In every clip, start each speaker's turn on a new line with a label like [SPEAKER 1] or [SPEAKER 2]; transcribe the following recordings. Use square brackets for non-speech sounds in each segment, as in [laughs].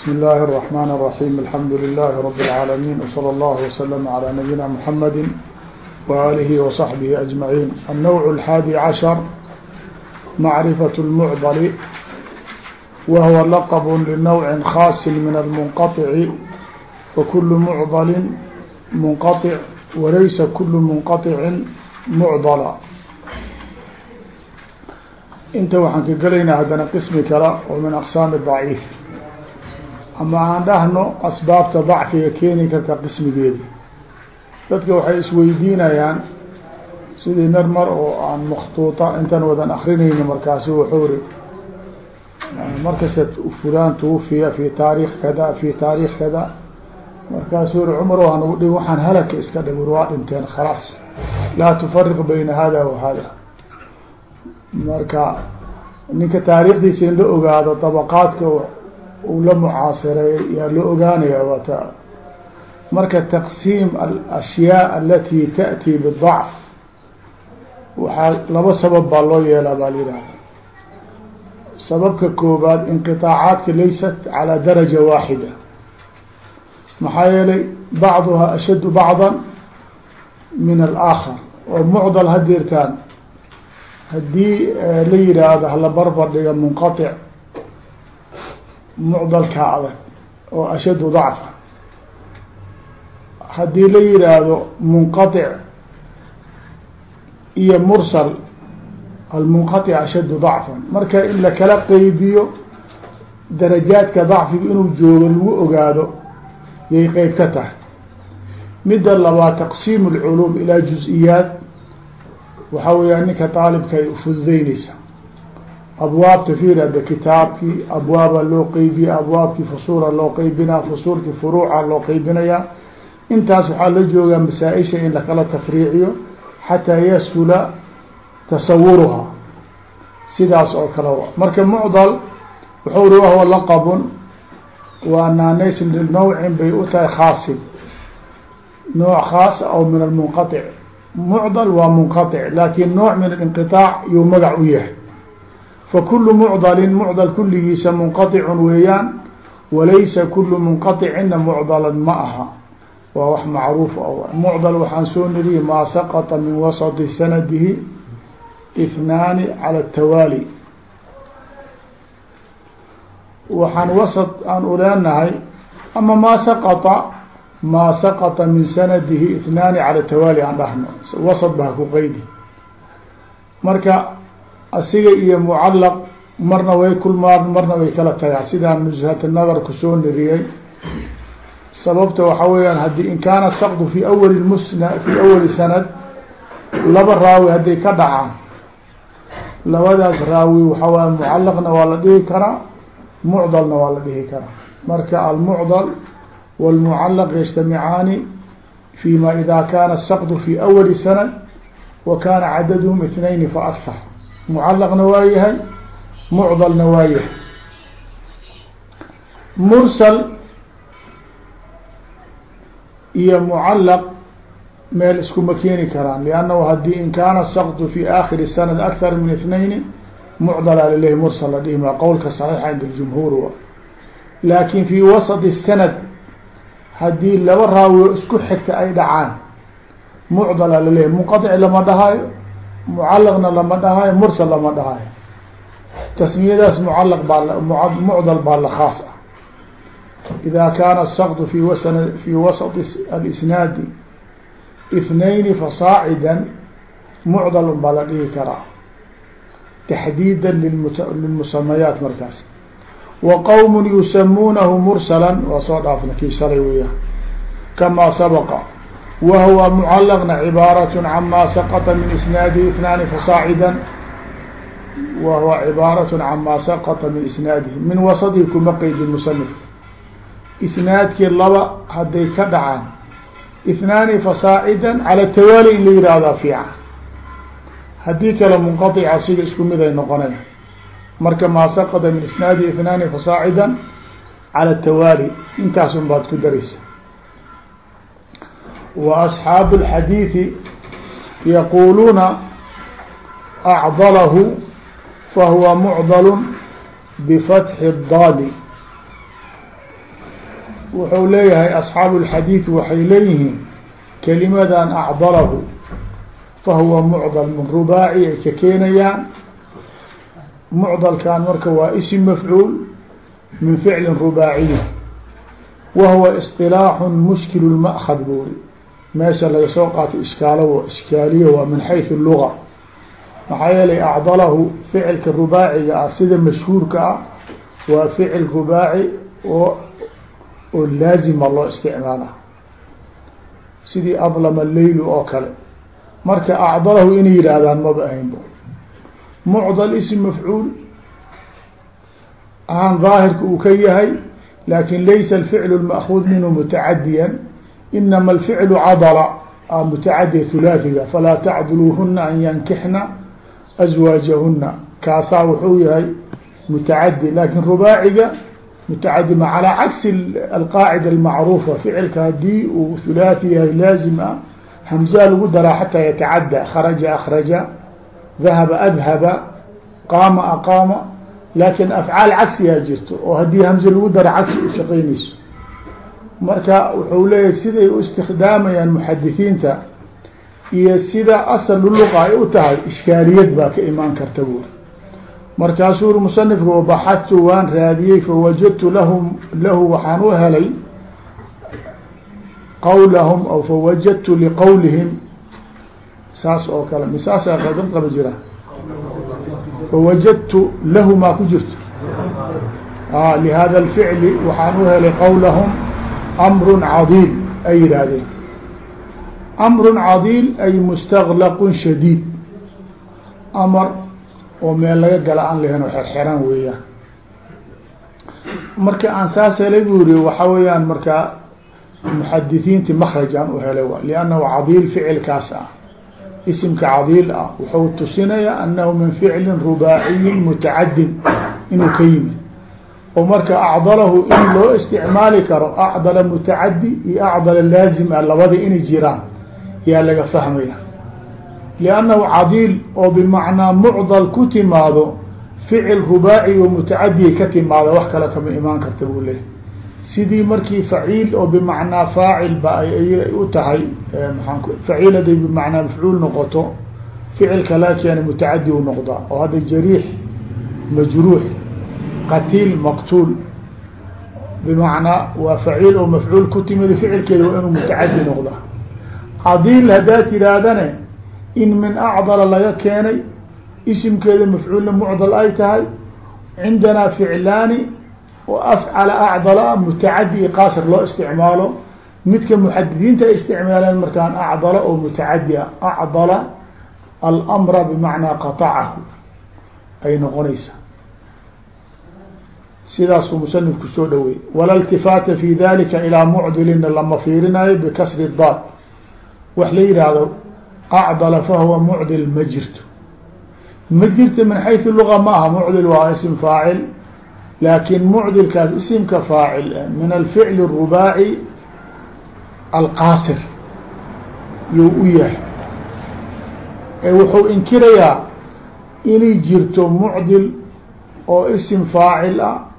[SPEAKER 1] بسم الله الرحمن الرحيم الحمد لله رب العالمين وصلى الله وسلم على نبينا محمد وآله وصحبه أجمعين النوع الحادي عشر معرفة المعضل وهو لقب لنوع خاص من المنقطع وكل معضل منقطع وليس كل منقطع معضلا inta waxaan ka gelaynaa haddana qismi kale oo min aqsaam daciif ama aan dhahno asbaabta dacfiga keeni karta qismigeeda. Dadka waxay isweydiinayaan sidii mar mar oo aan maktuuta intaan wadan akrinayni markaasu wuxuu ri markasta fulan tuwufiya fi taarikh kada fi taarikh kada. Markaasuu ri cumar aan ugu dhi waxaan halaka iska dhig waa dhinteen khalaas. Laa tufariq bayna hada wa hada marka ninka taarikhdiisa in la ogaado dabaqaadka uu la mucaasireeyay yaa la ogaanaya wata marka taqsiim alashyaa alati taأti bidacf waxaa laba sabab baa loo yeelaa baa la yihahda sababka koobaad inqiطaacaadka laysat calى daraja waaxida maxaa yeelay bacduha ashaddu bacda min alaakhar oo mucdal hadeertaan haddii la yihaahdo hala barbar dhiga munqaطic mucdalkaa adag oo ashadu dacfa. Haddii la yihaahdo munqatic iyo mursal almunqatic ashadu dacfan. Marka in la kala qeybiyo darajaadka dacfiga inuu joogo lagu ogaado yay qeyb ka tahay. Midda labaa taqsiim اlculum ilaa juz-iyaat waxaa weeyaan ninka daalibka ay ufududeyneysa abwaabta fiir ada kitaabkii abwaaba loo qeybiya abwaabkii fusuula loo qeybinaya fusuulkii furuuca loo qaybinaya intaas waxaa la joogaa masaa-isha in lakala tafriiciyo xataa yaskula tasawuruhaa sidaas oo kale marka mucdal wuxuu ri wahwa laqabun waa naanaysin lilnawcin bay u tahay khaasin nooc khaasa aw min almunqaic mucdal waa munqaic laakin nooc min alinqitaac yuu magac u yahay fakulu mucdalin mucdal kulligiisa munqaicun weeyaan. Walaysa kulu munqaicina mucdalan ma aha. Waa wax macruuf mucdal waxaan soo niriye maa saqata min wasati sanadihi ithnaani cala tawaali. Waxaan wasat aan uleenahay ama maa saqata maa saqata min sanadihi ithnaani cala tawaali aan dhahno. Wasat ba ku qeydi. Marka asiga iyo mucalaq marna way kulmaan marna way kala tagaan. Sidaan nuzhat nadar ku soo niriyey sababta waxaa weyaan haddii in kaana saqdu fi awali musna fi awali sanad laba raawi hadday ka dhacaan labadaas raawi waxaa waaya mucalaqna waa la dhihi karaa mucdalna waa la dhihi karaa. Marka almucdal wاlmucalaq yajtamicaani fi ma ida kana saqdu fi awali sanad wa kana cadadhm itnayn faakar mucalaqna waa yahay mucdalna waa yahay. Mursal iyo mucalaq meel iskuma keeni karaan liannahu haddii in kaana saqdu fi aakhiri sanad akthar min ithnayni mucdala lalehi mursal la dhihi maa qowlka saxiixa cinda ljumhuur laakin fi wasط sanad haddii laba raawiyo isku xigta ay dhacaan mucdala lalehi munqaطic lama dhahaayo mucalaqna lama dhahaayo mursal lama dhahaayo tasmiyadaas mucalaq baa mucdal baa la khaas ah ida kaana saqdu fi wasan fi wasط alisnaadi اثنayn fasaacida mucdal baa la dhihi karaa taxdiida lilmusamayaat markaas wa qowm yusamuunahu mursala waa soo dhaafna kii shalay weyaan kamaa sabaqa wa huwa mucalaqna cibaaraة cama saqطa min isnaadihi اثnaani fasaacida wa huwa cibaaraة cama saqطa min isnaadihi min wasadihi kuma qeydi musanif isnaadkii laba hadday ka dhacaan اثnaani fasaacida calى tawaali in la yihahdaa fiican haddii kale munqaطica siga isku mid ay noqonaya marka maa saqda min isnaadi اثnaani fasaacida calى tawaali intaas un baad ku daraysa wa asxaabu اlxadiiثi yaquluuna acdalahu fahuwa mucdal bifatxi الdaali wuxuu leeyahay asxaabu اlxadiid waxay leeyihiin kelimadan acdalahu fahuwa mucdal min rubaaci ay ka keenayaan mucdalkan marka waa isim mafcuul min ficlin rubaaciyi wa huwa isilaaxu mushkil lma'kad buuri meesha laga soo qaato iskaalo iskaaliya waa min xayثu luga maxaa yeelay acdalahu ficilka rubaaciga ah sida mashhuurka ah waa ficil rubaaci oo oo laazima loo isticmaala. Sidii adlama leylu oo kale. Marka acdalahu inay yidhaahdaan maba ahaynba. Mucdal ism mafcuul ahaan daahirka uu ka yahay laakiin laysa alficlu lma'kuud minhu mutacadiyan inama alficlu cadla mutacadiya hulaahiga falaa tacduluuhuna an yankixna azwaajahuna kaasaa wuxuu yahay mutacadi laakiin rubaaciga mutacadi ma calaa cagsi alqaacida almacruufa ficilka haddii uu hulaahi yahay laazim ah hamzaa lagu daraa xataa yatacadى kharaja akraja dahaba adhaba qaama aqaama laakin afcaal cagsiyaa jirto oo haddii hamze lagu dara cagsi u shaqaynayso marka wuxuu leeyahay siday u istikdaamayaan muxadisiinta iyo sida asal luqa ay u tahay ishkaaliyad baa ka imaan karta buuri markaasuu uri musanifka wabaxadtu waan raadiyey fawajadtu lahum lahu waxaan u helay qawlahum aw fawajadtu liqawlihim. Saas oo kale misaasaa qadan qaba jira. Fawajadtu lahu maa ku jirto. Lihada alficli waxaan u helay qawlahum amrun cadiil ay yidhaahdeen amrun cadiil ay mustaglaqun shadiid amar oo meel laga gala aan lahen oo xerxeran weeyaan marka aan saas helay bu yiri waxa weeyaan markaa muxadisiinti makrajaan u helay liannahu cadiil ficilkaas ah isimka cadiil ah wuxuu tusinayaa min ficlin rubaaciyin mutacadin inuu ka oo marka acdalahu in loo isticmaali karo acdala mutacadi iyo acdala laazim ah labada inay jiraan yaa laga fahmaya. liannahu cadiil oo bimacnaa mucdal ku timaado ficil rubaaci oo mutacadiya ka timaada wax kale kama imaan karta buu leeyahy sidii markii faciil oo bimacnaa faacil ba ay u tahay maaan faciil haday bimacnaa mafcuul noqoto ficilka la keena mutacadi u noqdaa oo hadda jariix majruux qatiil maqtuul bimacnaa waa faciil oo mafcuul ku timid ficilkeeda waa inuu mutacadi noqdaa cadiil haddaad tidhaahdane in min acdala laga keenay isimkeeda mafcuulna mucdal ay tahay cindanaa ficlaani oo afcala acdala mutacadi i qaasir loo isticmaalo midka muxadidiinta ay isticmaaleen markaan acdala oo mutacadi a acdala almra bimacnaa qatacahu ay noqonaysaa sidaasuu musanifku soo dhaweeyey wala iltifaata fi dalika ilaa mucdilinna lama fiirinayo bikasri daad. Wax la yidhaahdo acdala fahuwa mucdil ma jirto. Ma jirto min xaysu luga ma aha. Mucdil waa ism faacil laakin mucdilkaas isimka faacil eh, min alficl الrubaaci alqaasir. You u yahay. Eh, wuxuu inkirayaa inay jirto mucdil oo isim faacil ah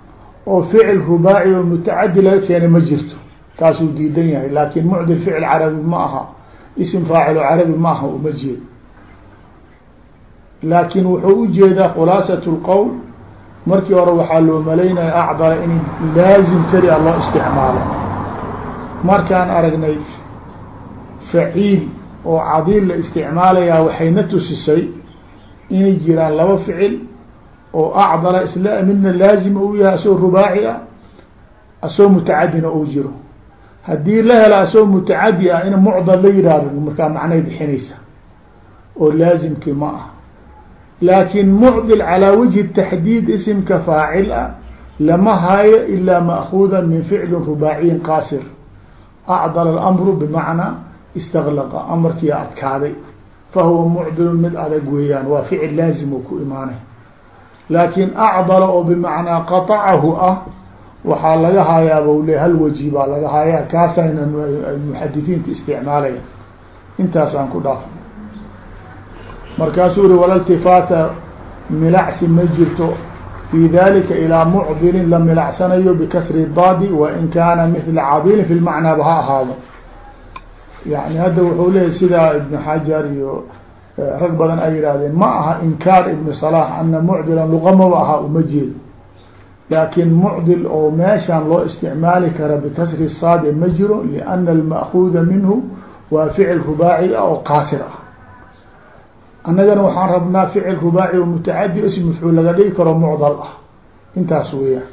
[SPEAKER 1] oo ficil rubaaci oo mutacadi laga keenay ma jirto. Taasuu diidan yahay laakin mucdil ficil carabi ma aha ism faacil oo carabi ma aha uma jeedo laakin wuxuu u jeedaa khulaasat اlqowl markii hore waxaa loo malaynaya acdala in laazim keli a loo isticmaalo. Markaan aragnay faciil oo cadiil la isticmaalayaa waxayna tusisay inay jiraan laba ficil oo acdala isla midna laazim u yahay asoo rubaaci ah asoo mutacadina uu jiro. Haddii la helo asoo mutacadi ah in mucdal la yihahdo markaa macnay bixinaysa oo laazimkii ma ah laakin mucdil calaa wajhi taxdiid isimka faacil ah lama hayo ilaa maakuuda min ficlin rubaaciyin qaasir. Acdal alamru bimacnaa istaglaqa amarkiia adkaaday. Fahuwa mucdilun mid adag weeyaan waa ficil laazim ku imaanay laakiin acdala oo bimacnaa qaacahu ah waxaa laga haayaab le hal waji baa laga haayaa kaasayna muxadiثiintu isticmaalaya intaasaan ku dhaaf markaasuu ri walاltifaata milacsi ma jirto. Fi dalika ilaa mucdilin la milacsanayo bikasri daadi wain kaana mila cadilin fi lmacnaa ha ahaado. Yani hadda wuxuu leeyahy sidaa ibn xajar iyo Eh, rag badan ay yidhaahdeen ma aha inkaar ibnu salax ana mucdilan luqa maba ahaa uma jeedo laakin mucdil oo meeshaan loo isticmaali kara bikasri saade ma jiro liana alma'kuuda minhu waa ficil rubaaci ah oo qaasir ah. Annagana waxaan rabnaa ficil rubaaci o mutacadi ism mafcuul laga dhigi karo mucdal ah. Intaas weeyaan.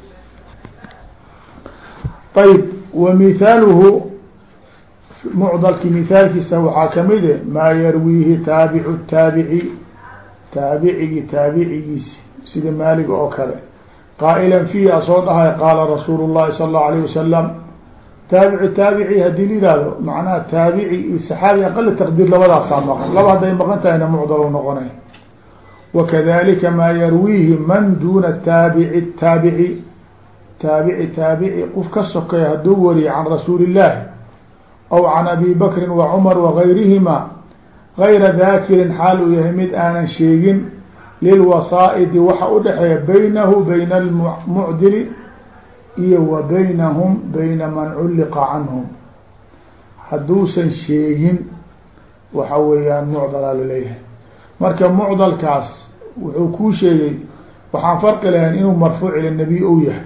[SPEAKER 1] Ayb wa mihaaluhu mucdalki mithaalkiisa waxaa kamide maa yarwiihi taabicu taabici taabicigi taabicigiisi sida maaliga oo kale. Qaa'ilan fiihi asoo dhahay qaala rasuulu llahi sala allahu alayh wasalam taabicu taabici haddii la yihahdo macnaha taabici iyo saxaabi aqali taqdiir labadaasaa maqan. Laba hadday maqan tahayna mucdalo noqonay. Wakadalika maa yarwiihi man duna taabici taabici taabici taabici qof ka sokay hadduu wariyo can rasuuli illahi aw can abi bakrin wa cumar wagayrihima gayra daakirin xaal uu yahay mid aanan sheegin lilwasaa'idi waxa udhexeeya baynahu bayna almucdili iyo wa baynahum bayna man culliqa canhum hadduusan sheegin waxa weeyaan mucdalaa la leeyahay marka mucdalkaas wuxuu kuu sheegay waxaan farqi lahayn inuu marfuuc ila nabiy yahay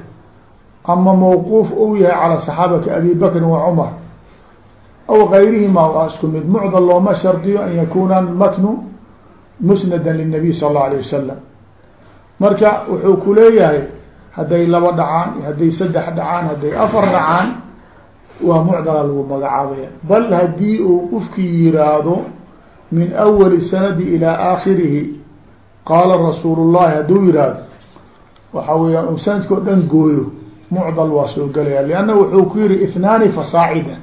[SPEAKER 1] ama mawquuf ou yahay calى saxaabati abi bakrin wa cumar aw gayrihima waa isku mid mucda looma shardiyo an yakuna matnu musnada linabiy sal allau alayh wasalam marka wuxuu ku leeyahay hadday laba dhacaan hadday saddex dhacaan hadday afar dhacaan waa mucdala lagu magacaabaya bal haddii uu qofkii yiraahdo min awali sanadi ilaa aakhirihi qaala rasuulu llahi hadduu yihahdo waxa weeyaa sanadka o dhan gooyo mucdal waa soo gelaya lianna wuxuu ku yihi ithnaani fasaacida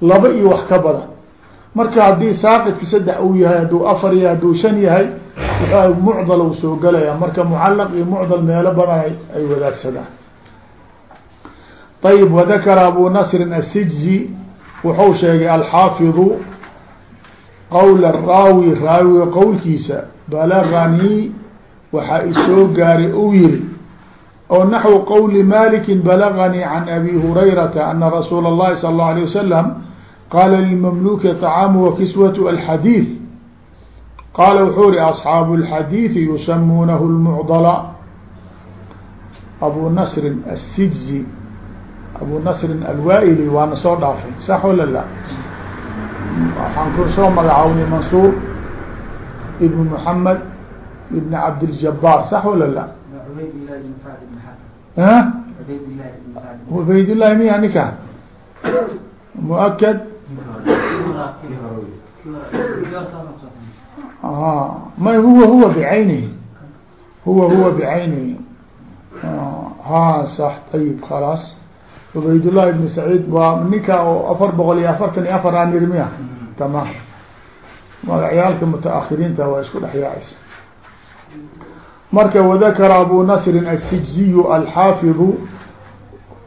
[SPEAKER 1] laba iyo wax ka badan marka haddii saaqidka saddex uu yahay hadduu afar yahay hadduu shan yahay wuxuu mucdal u soo gelaya marka mucalaq iyo mucdal meelo badan ay wadaagsadaan ayb wadakara abu nasrin asijzi wuxuu sheegay alxaafidu qowla raawi raawiga qowlkiisa balaganii waxaa isoo gaaray uu yihi oo naxwu qowli maliki balaganii can abi hurayrata ana rasuula اllahi sal اllahu alيه wasalam qaala lilmamluki طacaamu wakiswatu alxadiid qaala wuxuu ihi asxaabu اlxadiidi yusamuunahu lmucdala abu nasrin asijzi abu nasrin alwaaili waana soo dhaafay sax wala la waxaan ku soo magacawnay mansuur ibn moxamed ibn cabdiljabaar sax wala la ubaydllahi miya ninka muakad may huwa huwa bicaynihi huwa huwa bicaynihi ha sax ayib khalaas cubaydالlahi ibn saciid waa ninka oo afar boqol iyo afartan iyo afar amir miya? Tamam. Magacyaalka mutaahiriinta waa isku dhexyaacaysa marka wadakara abu nasrin asijziyu alxaafidu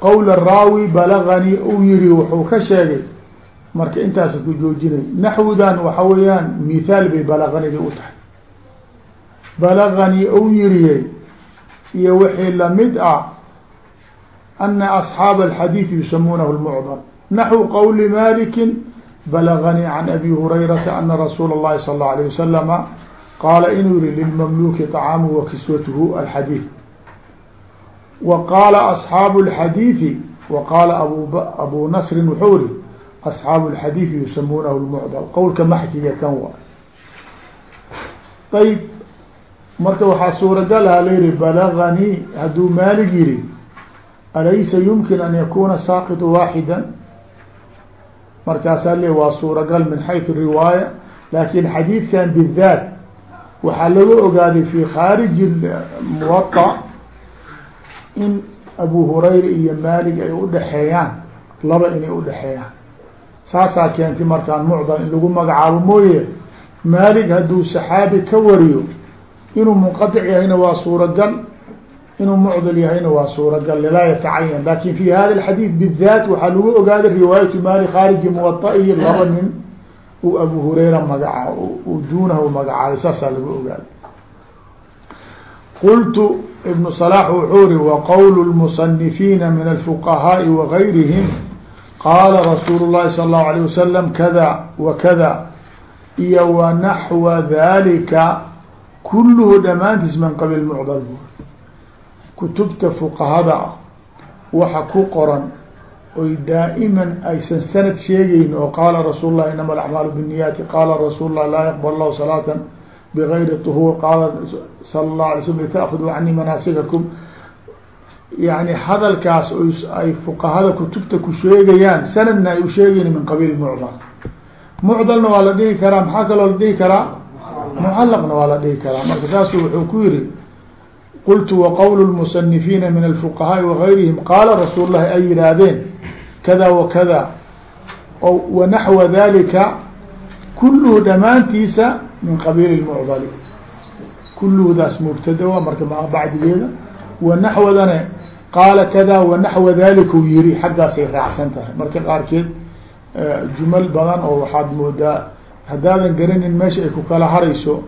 [SPEAKER 1] qowla raawi balaganii uu yihi wuxuu ka sheegay marka intaasa ku joojinay naxwudan waxa weeyaan mithaal bay balaganidi u tahay balaganii uu yiriyey iyo wixii lamid ah ana asxaab alxadiidi yusamuunahu lmucdal naxwu qowli maliki balaganii can abi hurayrata ana rasuula اllahi sal اllau alayه wasalama qaala inuu yihi lilmamluki طacaamu wakiswatuhu alxadiid wa qaala asxaabu اlxadiidi wa qaala abu abu nasrin wuxuu yihi asxaabu lxadiid yusamuunahu lmucdal qowlka maxkiga kan waa. Ayb marka waxaa suuragal aha layihi balaganii hadduu maalig yihi alaysa yumkin an yakuna saaqitu waaxida markaasaa le waa suuragal min xaysu riwaaya laakin xadiidkan bidaat waxaa laga ogaaday fi khaariji muwaطa in abu hurayra iyo maalig ay udhexeeyaan laba inay udhexeeyaan saasaa keentay markaan mucdal in lagu magacaabo mooye maalig hadduu saxaabi ka wariyo inuu munqaطic yahayna waa suuragal inuu mucdal yahayna waa suuragal laa yatacayan lakin fi hada اxadiid bidaat waxaa lagu ogaaday riwaayatu maali khaariji muwaطaihi laba nin uu abu hurayra magaca uu duunahu magacaabay saasaa lagu ogaaday qultu ibn صلاح wuxuu ri وqwl الmصنifiina min الفqahaaءi وغayrihim qaala rasuul الlahi salى الlaه عليه wasalam kada wakada iyo wanaxwa dalika kulluhu dhammaantiis min qabil mucdal bu kutubta fuqahada ah waxa ku qoran oy daa'iman aysan sanad sheegeyn oo qaala rasuul lah inama alacmaalu bالniyaati qaala rasuul lah laa yaqbal lahu salaata bgayri طhuur qaala sala الlah alay slm litأkhuduu canii manaasikakum yani hadalkaas ay fuqahada kutubta ku sheegayaan sanadna ay usheegayn min qabiil mucdal mucdalna waa la dhihi karaa maxaa kaloo la dhihi karaa mucalaqna waa la dhihi karaa marka saasu wuxuu ku yihi qultu waqwl اmusanifiina min alfuqahaaءi wagayrihim qaala rasuul lahi ay yihaahdeen kada wakada wanaxwa dalika kulluhu dhammaantiisa min qabiil mucdali kulluhudaas mubtada marka bacdigeeda wanaxwadana qaala kada wanaxwa dalika u yiri xaggaasay raacsan tahay marka qaarkeed jumal badan oo waxaad moodaa haddaadan garanin meesha ay ku kala harayso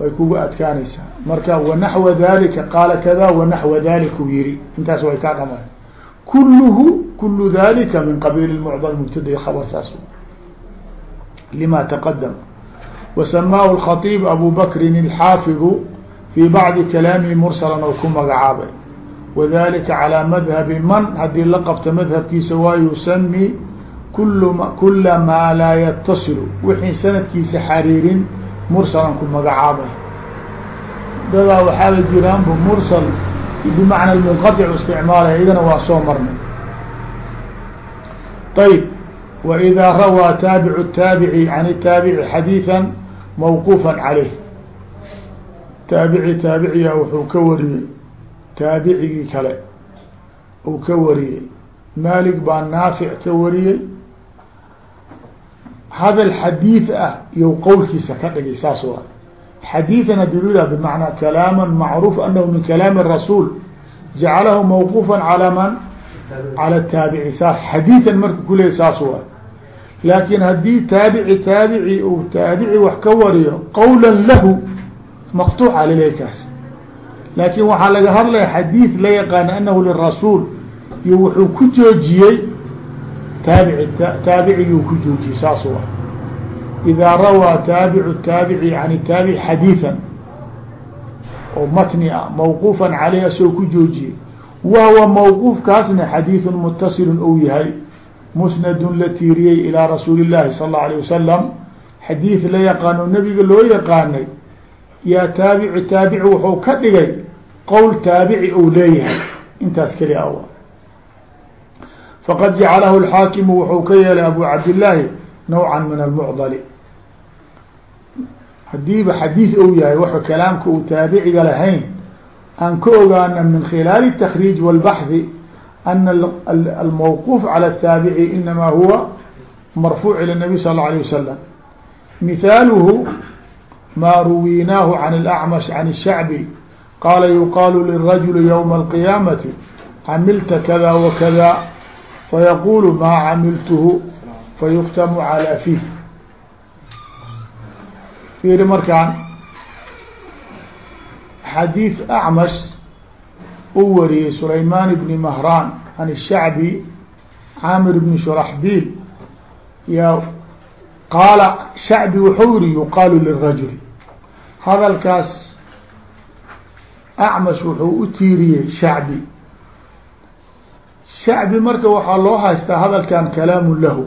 [SPEAKER 1] way kugu adkaanaysaa marka wanaxwa dalika qaala kada wanaxwa dalika u yiri intaas way kaa dhamaan kulluhu kulu dalika min qabiil mucdal mubtada khabar saas lima taqadam وسmاaه الخطيب أbو بكr الحاaفظ fii bacdi kalaamihi mursalan oo ku magacaabay wadalika calaa madhabi man haddii la qabto madhabkiisa waa yusami kula maa laa yatasilu wixii sanadkiisa xariirin mursalan ku magacaabay dadaa waxaala jiraanbu mursal bimacna munqadic isticmaalaya idana waa soo marnay ayb wa idaa rawaa taabicu taabici can itaabici xadiidan mawquufan taabici taabiciya wuxuu ka wariyey. Taabicigii kale uu ka wariyey. Maalik baa naafic ka wariyey. Hadal xadiid ah iyo qowlkiisa ka dhigay saas waa. Xadiidan haddii lu yihah bimacnaa kalaama macruuf anahu min kalaami rasuul. Jacalahu mawquufa calaa man? Cala taabici. Saas xadiidan marka kuley saas waa. Laakin haddii taabici taabici uu taabici wax ka wariyo qowla lahu maqtuuca lilekaas laakin waxaa laga hadlaya xadiid la yaqaana anahu lirasuul iyo wuxuu ku joojiyey taabici taabiciguu ku joojiyey saas wa idaa rawaa taabicu taabici an taabici xadiiثan oo matni ah mawquufan caleyh asagoo ku joojiyey wahwa mawquufkaasna xadiiثun mutasilun ou yahay musnadun la tiiriyey ilaa rasuuli الlahi sal اlه alيه wasalam xadiid la yaqaano nabiga loo yaqaanay yaa taabici taabici wuxuu ka dhigay qowl taabici uu leeyahay intaas keli aw faqad jacalahu اlxaakimu wuxuu ka yeelay abu cabdillaahi nawca min almucdali hadiiba xadiid ou yahay wuxuu kalaamka uu taabiciga lahayn aan ka ogaana min khilaali الtakriij wاlbaxdi أن الموقوف على التاaبعي إنما هو مرفوع إلى النبي صلى الله عليه وسلم مثاaله ما رويناه عن الأعمش عن الشعبي قال يقال للرجل يوم القيامة عملت كذا وكذا فيقول ما عملته فيktم على فيه فيr mrkaan حdيث أعمش u wariyey سlayman بن مهrان عن الشhعبي cاmr بن شhرحبيل y qaala shacbi wuxuu yihi yuqaalu lirajul hadalkaas acmash wuxuu u tiiriyey shacbi. Shacbi marka waxaa loo haystaa hadalkan kalaamu lahu.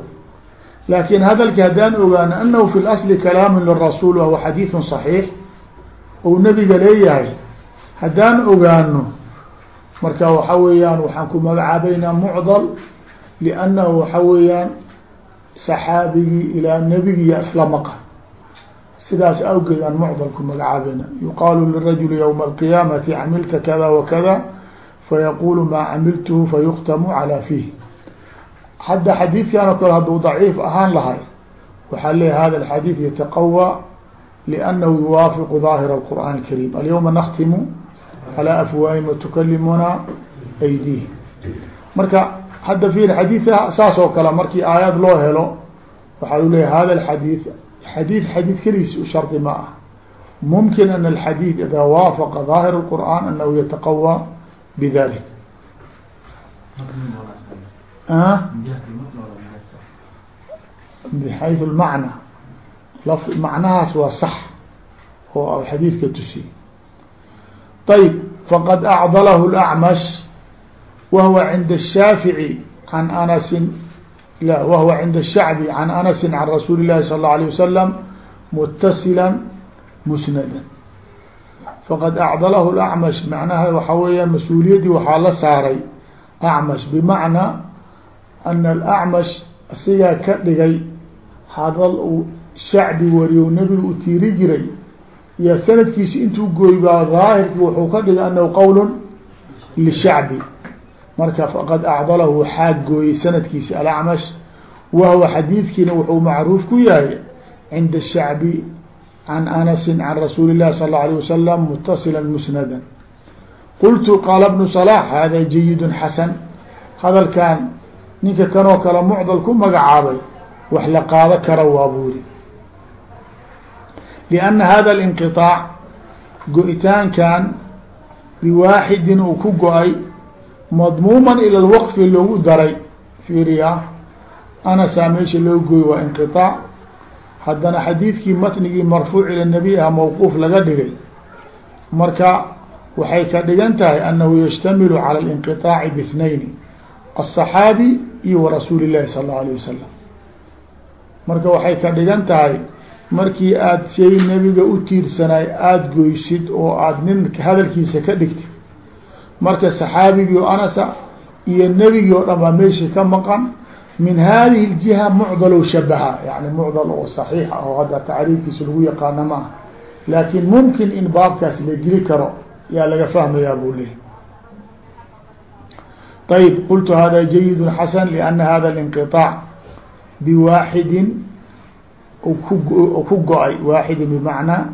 [SPEAKER 1] Laakin hadalki haddaan ogaano anahu fi lasli kalaamu lirasuul wahuwa xadiiثun صaxiix ou nabiga leeyahay haddaan ogaano marka waxa weeyaan waxaan ku magacaabeynaa mucdal liannahu waxa weeyaan saxaabigii ilaa nebigiya isla maqan sidaas awgeed aan mucdal ku magacaabeyna. Yuqaalu lirajuli ywma alqiyaamati camilta kada wakada fayaqulu maa camiltuhu fayuktamu calaa fiih. Hadda xadiidkan oo kale hadduu daciif ahaan lahay waxaa leeya hada alxadiid yataqawى liannahu yuwaafiqu daahir alqur'aan alkariim. Alyawma naktimu calى afwaahim watukalimuna aydiih marka hadda fiir xadiidka saas oo kale markii aayad loo helo waxaa lu leeyahy hada alxadiid xadiid xadiid keligiis shardi ma ah mumkin an alxadiid ida waafaqa daahir اlqur'an anahu yataqawى bidalik bxayثu lmacna laf macnahaas waa sax oo xadiidka tusiye ayb faqad acdalahu اlأcmash wahwa cinda الshaafiعي can anasin la wahwa cinda الshacbi can anasi can rasuuli الlahi salى الlaه عalيه wasalam mutasila musnada faqad acdalahu اlأcmash macnaha waxaa weeya mas-uuliyadii waxaa la saaray acmash bimacnaa ana alacmash asigaa ka dhigay hadal uu shacbi wariyo nebiga u tiiri jiray iyo sanadkiisi intuu gooy baa daahirki wuxuu ka dhigay anahu qowl lishacbi marka faqad acdalahu waxaa gooyey sanadkiisi alacmash wahwa xadiidkiina wuxuu macruuf ku yahay cinda الshacbi can anasi can rasuuli الlahi sal اlه alيه wasalam mutasila musnada qultu qaala bnu صlaح hada jayid xasan hadalkan ninka kanoo kale mucdal ku magacaabay wax la qaado kara waa buuri لأnna hada اlinqiطaac go-itaankan biwaaxidin uu ku go-ay madmuuman ila lwaqfi loogu daray fiiriya anasaa meesha loo gooy waa inqiطaac haddana xadiidkii matnigii marfuuc ila nabi ah mawquuf laga dhigay marka waxay ka dhigan tahay anahu yashtamilu calى اlinqiطaaci bاثnayn الصaxaabi iyo warasuuli الlahi sal اlه alيه wasalam marka waxay ka dhigan tahay markii aada shay nebiga u tiirsanaay aada goysid oo aada nin hadalkiisa ka dhigtid marka saxaabigii o anasa iyo nebigii oo dhan baa meesha ka maqan min hadihi اljiha mucdalow shabaha yani mucdal oo صaxiix ah oo hadda tacriifkiisa lagu yaqaana ma ah laakin mumkin in baabkaas la geli karo yaa laga fahmayaa buu leeyay ayb qultu hada jayid xasan لأna hada اlinqiطaac biwaaxidin ku go-ay waaxidin bmacnaa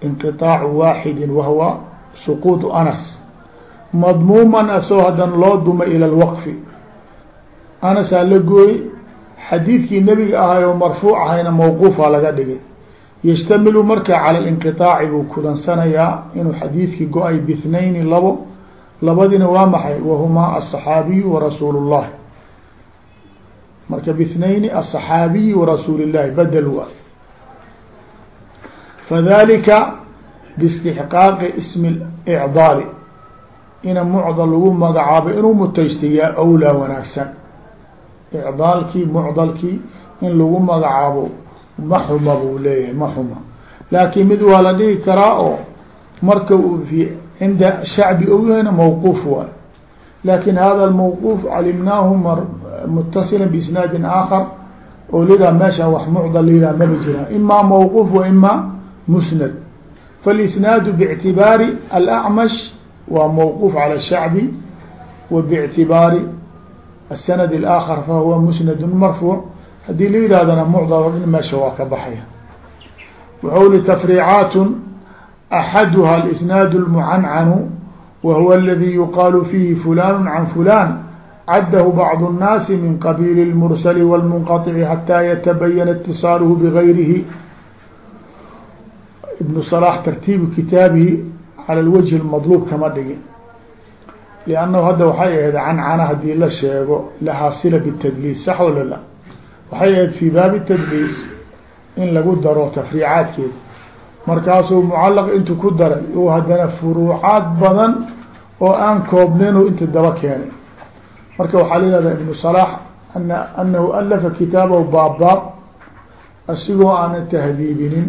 [SPEAKER 1] inqiطaacu waaxidin wahwa suquuط anas madmuuman asoo haddana loo dumay ilى اlwqfi anasaa la gooyey xadiidkii nebiga ahay oo marfuuc ahayna mawquufa laga dhigay yashtamilu marka calى اlinqiطaaci buu kulansanayaa inuu xadiidkii go-ay bاthnayni labo labadina waa maxay wahumaa aلصaxaabiyu warasuul الlah marka bاthnayni aلصaxaabiyi warasuuli الlahi bedel waay fadalika bاstixqaaqi ismi اcdaali ina mucdal lagu magacaabay inuu mutaystayaa awlaa wanaagsan icdaalkii mucdalkii in lagu magacaabo ma xuma buu leeyahay ma xuma laakiin mid waa la dhigi karaa oo marka uu cinda shacbi ou yahayna mawquuf waay laakiin hada mawquuf calimnaahu mutasila biisnaadin aakhar oo lidaa meesha wax mucdal lidaa maba jiraan ima mawquuf wa ima musnad faاlisnaadu bاctibaari alacmash waa mawquuf calى shacbi wa bاctibaari asanad اlaakhar fahuwa musnad marfuuc haddii la yihahdana mucdal in meesha waa ka baxaya wuxuu li tafriicaat axaduha alisnaad اlmucancanu wa huwa aladi yuqaalu fihi fulan can fulan caddahu bacd الnaasi min qabiili اlmursali wاlmunqaطici xataa yatabayana اtisaaluhu bgayrihi ibnu صlax tartiibu kitaabihi calى lwajhi اmadluub kama dhigin liannahu hadda waxay ahayd cancana haddii la sheego lahaa sila bitadliis sax wala la waxay ahayd fii baabi tadliis in lagu daro tafriicaadkeeda markaasuu mucalaq intu ku daray u haddana furuucaad badan oo aan koobnayn inta daba keenay marka waxaa la yihahdaa ibnu صlax ana anahu alafa kitaabahu baabbaab asigoo aanan tahdiibinin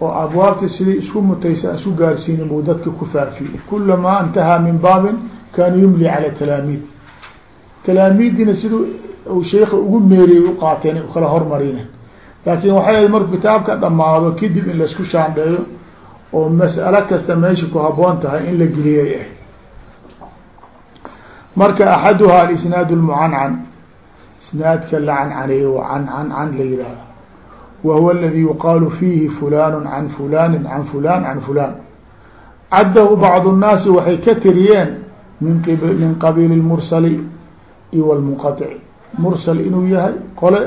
[SPEAKER 1] oo abwaabta sidai isku mutaysa isku gaarsiinin buu dadka ku faafiyey. Kulamaa intahaa min baabin kaanu yumli calى talaamiid. Talaamiidina siduu u sheika ugu meeriyey u qaateen kala hormarina laakin waxay ahayd markuu kitaabka dhamaado kadib in la isku shaandheeyo oo mas'alo kasta meesha ku haboon tahay in la geliyay. Ah marka axaduha alisnaad اlmucancan isnaadka la cancaneeyo can can can la yihahdo wa huwa aladi yuqaalu fiihi fulan can fulani can fulan can fulan caddahu bacd الnaasi waxay ka tiriyeen min min qabiili اmursali iyo wlmunqaطici mursal inuu yahay qole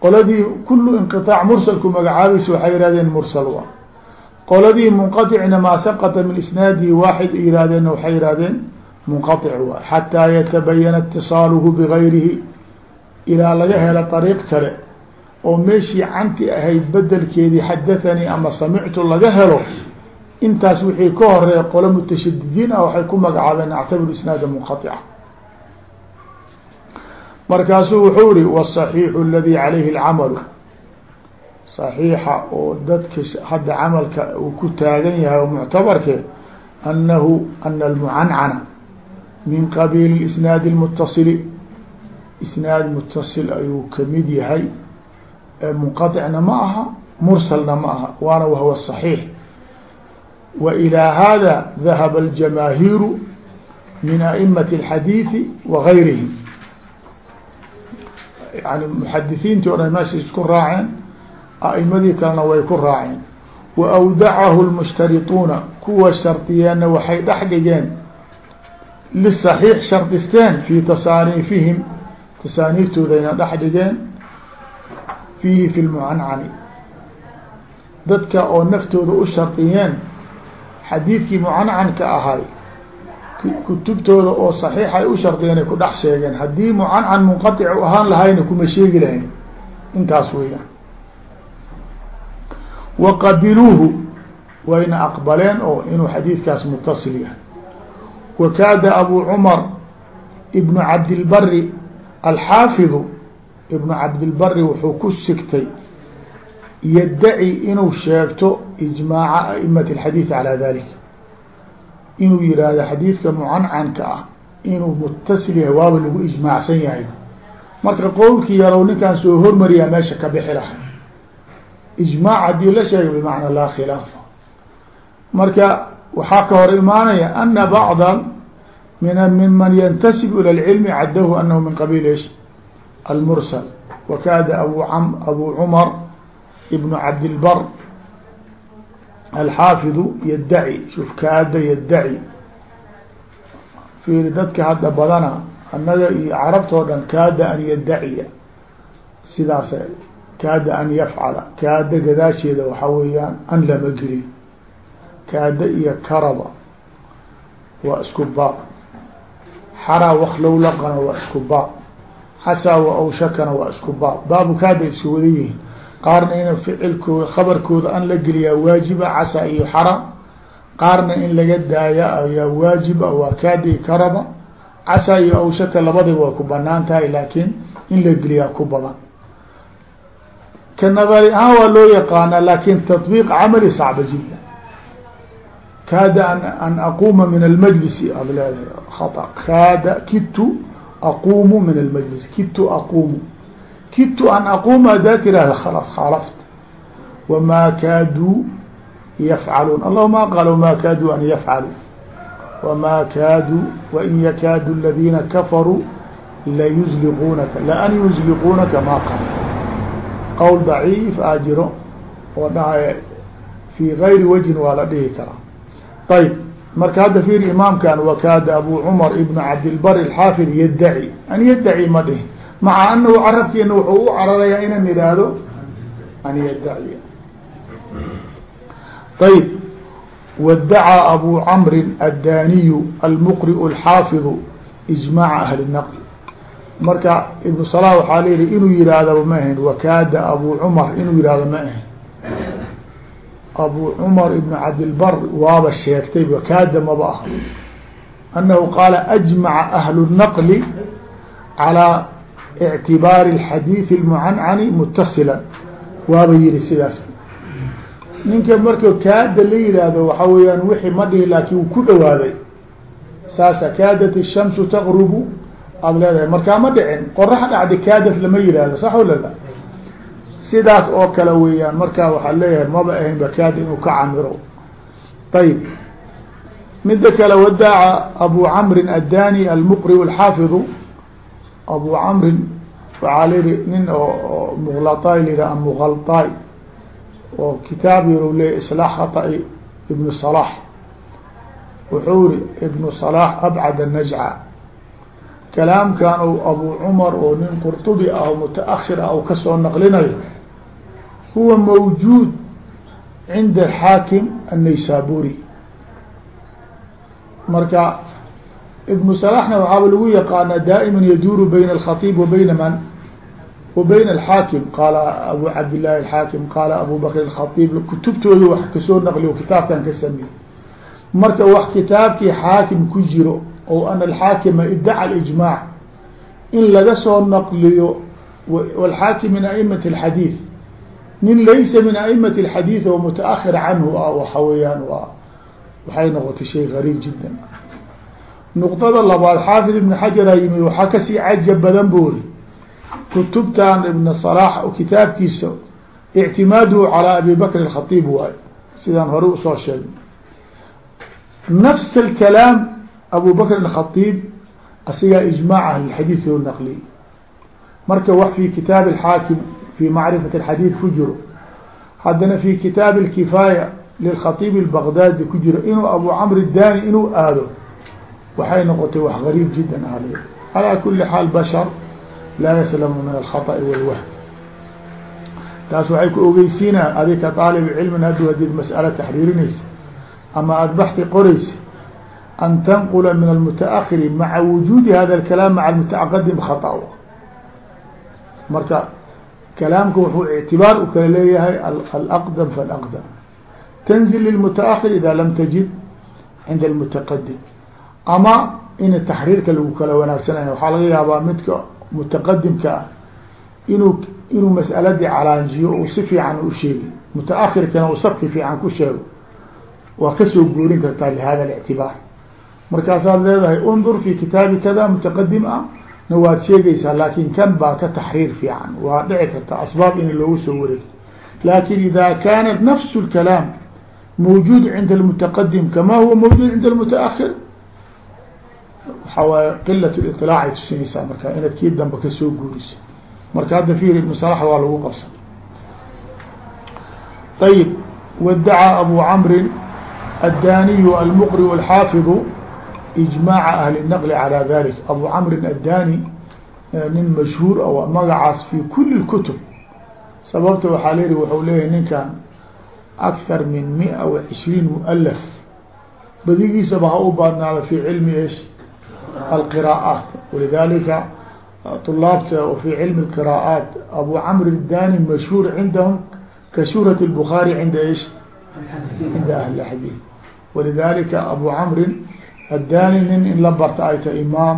[SPEAKER 1] qoladii kulu inqiطaac mursalku magacaabiisa waxay yihahdeen mursal wa qoladii munqaطicna maa saqطa min isnaadihi waaxid yihahdeen waxay yihahdeen munqaطic waay xataa yatabayana اtisaaluhu bigayrihi ilaa laga helo طariiq kale oo meeshii canti ahayd bedelkeedii xadathanii ama samictu laga helo intaas wixii ka horreeya qolo mutashadidiin ah waxay ku magacaabeen actabiru isnaada munqaطica markaasuu wuxuu yihi wsaxiixu aladii calayhi lcamalu saxiixa oo dadka hadda camalka uu ku taagan yahay oo muctabarke anahu ana almucancana min qabiili isnaadi اlmutasili isnaad mutasil ayuu ka mid yahay. munqaطicna ma aha mursalna ma aha waana wahwa صaxiix wa ilىa hada dahaba اljamaahiiru min aئmaة الxadiiثi wa gayrihim yani muxadisiintii o dhan meesha isku raaceen a'imadii kalena way ku raaceen wa awdacahu lmushtariطuuna kuwa shardiyeenna waxay dhex dhigeen lisaxiix shardisteen fii tasaaniifihim tasaaniiftoodayna dhex dhigeen fiihi fi lmucancani dadka oo naftooda u shardiyeen xadiidkii mucancanka ahay kutubtooda oo صaxiix ay u shardiyeen ay ku dhex sheegeen. Haddii mucancan munqaطic u ahaan lahayna kuma sheegi lahayn. Intaas weeyaan. Waqabiluuhu wayna aqbaleen oo inuu xadiidkaas mutasil yahay. Wakaada abu cumar ibnu cabdilbari alxaafidu ibnu cabdilbari wuxuu ku sigtay yaddaci inuu sheegto ijmaaca aimati alxadiid calaa dalik inuu yidhaahdo xadiidka mucancanka ah inuu mutasil yahay waaba lagu ijmaacsan yahay. Marka qowlkii yarow ninkaan soo hormariyaa meesha ka bixi lahay ijmaac haddii la sheega bimacnaa laa khilaafa marka waxaa ka hor imaanaya ana bacda min miman yantasib ila lcilmi caddahu anahu min qabiil ish wakada abu abu cumar ibn cabdilbar alxaafidu yaddaci shuf kaada yaddaci fiiri dadka hadda badana annaga iyo carabta o dhan kaada an yaddaciya sidaas kaada an yafcala kaada gadaasheeda waxaa weeyaan an lama gelin kaada iyo karaba waa isku baab xaraa waklow laqana waa isku baab xasaa wa awshakana waa isku baab baabu kaada isku wada yihiin qaarna in ficilkooda khabarkooda an la geliyaa waajiba casa iyo xaram qaarna in laga daaya ayaa waajiba waa kaadi karaba casa iyo awshaka labadiba way ku bannaan tahay laakiin in la geliyaa ku badan ka nadari ahaan waa loo yaqaanaa laakin taطbiiq camali sacba jida kaada an an aquma min almajlisi ad leedahay haa kaada kidtu aqumu min almajlis kidtu aqumu kidtu an aquma hadaa tirahda khalaas khalaft wamaa kaaduu yafcaluun allahuma qal wmaa kaaduu an yafcaluu wamaa kaaduu wain yakaadu اladina kafaruu layuzliquunaka laan yuzliquunaka ma qal qowl daciif aa jiro oo dhahaya fii gayri wajhin waa la dhihi karaa ayb marka hadda fiir imaamkan wakaada abu cumar ibn cabdilbar alxaafid yaddaci. An yaddaci ma dhihin maca anahu carabkeena wuxuu u cararayaa inaan idhaahdo an yaddaciya. Ayb wاdacaa abu camrin addaniyu almuqri'u alxaafidu ijmaaca ahli naql. Marka ibnu salah waxaa layihi inuu yihaahdaba ma ahayn. Wakaada abu cumar inuu yihahdo ma ahayn abu cumar ibnu cabdilbar waaba sheegtay wakaada maba ah annahu qaala ajmaca ahlu naqli calaa ictibaari alxadiidi almucancani mutasila waaba yihi sidaas ninka marka kaada la yihaahdo waxaa weeyaan wixii ma dhihi laakiin wuu ku dhawaaday saasa kaadat ishamsu taqrubu aada leedahay markaa ma dhicin qorax dhacda kaadad lama yihahdo sax walala sidaas oo kale weeyaan. Markaa waxaa leeyahay maba ahayn ba kaada inuu ka camiro. Ayb mida kale wadaaca abu camrin addani almuqri alxaafidu. Abu camrin waxaa layihi nin oo muqlataay layihaha muqaltaay. Oo kitaab yar leeya islaax khaطa'i ibnu salax. Wuxuu iri ibnu salax abcad najca kalaamkan o abu cumar oo nin qurطubi ah oo mutaahir ah oo ka soo naqlinayo huwa mawjuud cinda alxaakim annaysaburi marka ibnu salaxna waxaaba lagu yaqaanaa daa'iman yaduuru bayna alkhatiib wa bayna man wa bayna alxaakim qaala abu cabdillahi alxaakim qaala abu bakr alkhatiib kutubtooda wax ka soo naqliyo kitaabkan ka sameey marka wax kitaabkii xaakim ku jiro o ana alxaakima iddaca alijmaac in laga soo naqliyo walxaakim min aimati alxadiid nin laysa min aimati alxadiid oo mutaahir canhu ah waxa weeyaan waa waxay noqotay shay gariib jiddan nuqdada labaad xaafid ibn xajar yimid waxaa kasii cajab badan buri kutubtan ibn صلاح kitaabkiisa اctimaaduhu calى abi bakr الkhaطيb waayo sidaan hore usoo sheegay nafs الkalaam abu bakr الkhaطيb asigaa iجmاع ahlxadiid loo naqliyey marka wax fi kitaab الxaakim fi macrifaة الxadiid ku jiro haddana fi kitaab الkifaaya lilkhaطيb الbغdaadi ku jiro inuu abu cmr الdani inuu aado waxay noqotay wax gariib jida alى kuli xaal bashar laa yaslamu min alkhaطأi wاlwahm taas waxay ku ogeysiinaa adika aalib cilmin hadduu hadid mas'ala taxriirinaysa ama aada baxti qoraysa an tanqula min almutaahiri maca wujuudi hada اkalaam maca almutaqadim khaطأ marka kalaamka wuxuu ictibaar u kala leeyahay alaqdam faاlaqdam tanzil lilmutaahir ida lam tajid cinda almutaqadim ama in taxriirka lagu kala wanaagsanaya waxaa laga yaabaa midka mutaqadimka ah inuu inuu mas'aladii calaanjiyo uu si fiican u sheegi mutaahirkana uu sabki fiican ku sheego. Waa ka soo guurin kartaa lihada اlictibaar markaasaad leedahay undur fi kitaabi kada mutaqadim ah na waad sheegaysaa laakin kan baa ka taxriir fiican waa dhici karta asbaab in loogu soo wareegto lakin ida kanat nafs اlkalaam mawjuud cinda اlmutaqadim kama huwa mawjuud cinda اlmutaahir waxaa waay qilat liطlaacay tusinaysaa marka inaad kii dambe kasoo guuriso marka hadda fiir ibnu salax waa lagu qabsan ayib wadacaa abu camrin addaniyu almuqri alxaafidu ijmaaca ahli naqli calى dalik abu camrin addani nin mashhuur a magacaas fi kuli kutub sababta waxaa leehi wuxuu leeyahay ninkan akthar min mia wa cishriin mualaf badigiisaba ha u baadnaada fi cilmi esh القراءات ولذلika طلaabta في علم القراءات أبو cمر الdاني مشهور عندهم kشhورة البخاري عnda ايش عnda أهل الحdيث ولذلika أبو cمر addaani nin in la barta ay tahay imaam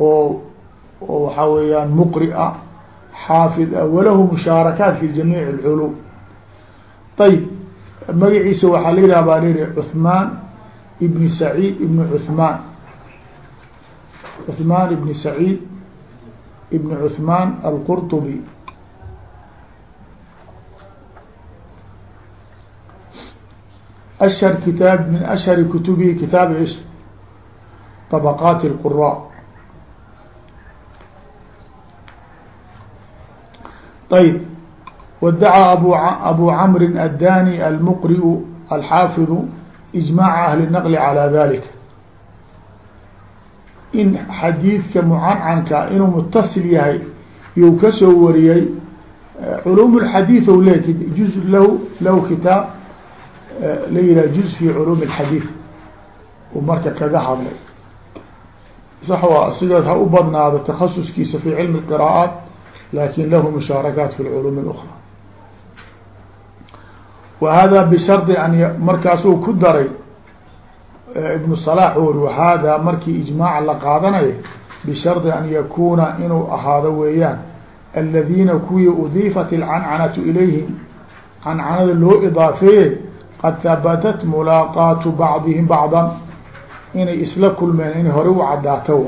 [SPEAKER 1] oo oo waxaa weeyaan muqri ah xaafid ah walahu mushaarakaat fi jamiic alculuum. Ayib magaciisa waxaa la yidhaha baa layihi cuhmaan ibni saciid ibni cuhmaan cuhmaan ibni saciid ibni cuhmaan alqurtubi. Ashhar kitaab min ashhari kutubihi kitaab ish طبقات القراء طيب وادعى أبو أبو عمرو الداني المقرئ الحافظ إجماع أهل النقل على ذلك in xadiidka mucancanka inuu mutasil yahay you kasoo wariyey culum اxadiiث o le juz lahu lahu kitaab la yihah juz fi culum اxadiiث u marka kaga hadlay sax waa sidood ha u badnaado takasuskiisa fi cilmi اqراءaat lakin lahu mushaarakaat fi اculum اأkrى wa hada bishardi an markaasuu ku daray ibn صلاح uri whada markii iجmاع la qaadanayo bshardi an yakuna inuu ahaado weeyaan aladiina kuwii udiifat الcancanatu ilayhim cancanada loo idaafeeye qad habatat mulaaqaatu bacdihim bacdan inay isla kulmeen inay hore u cadaato w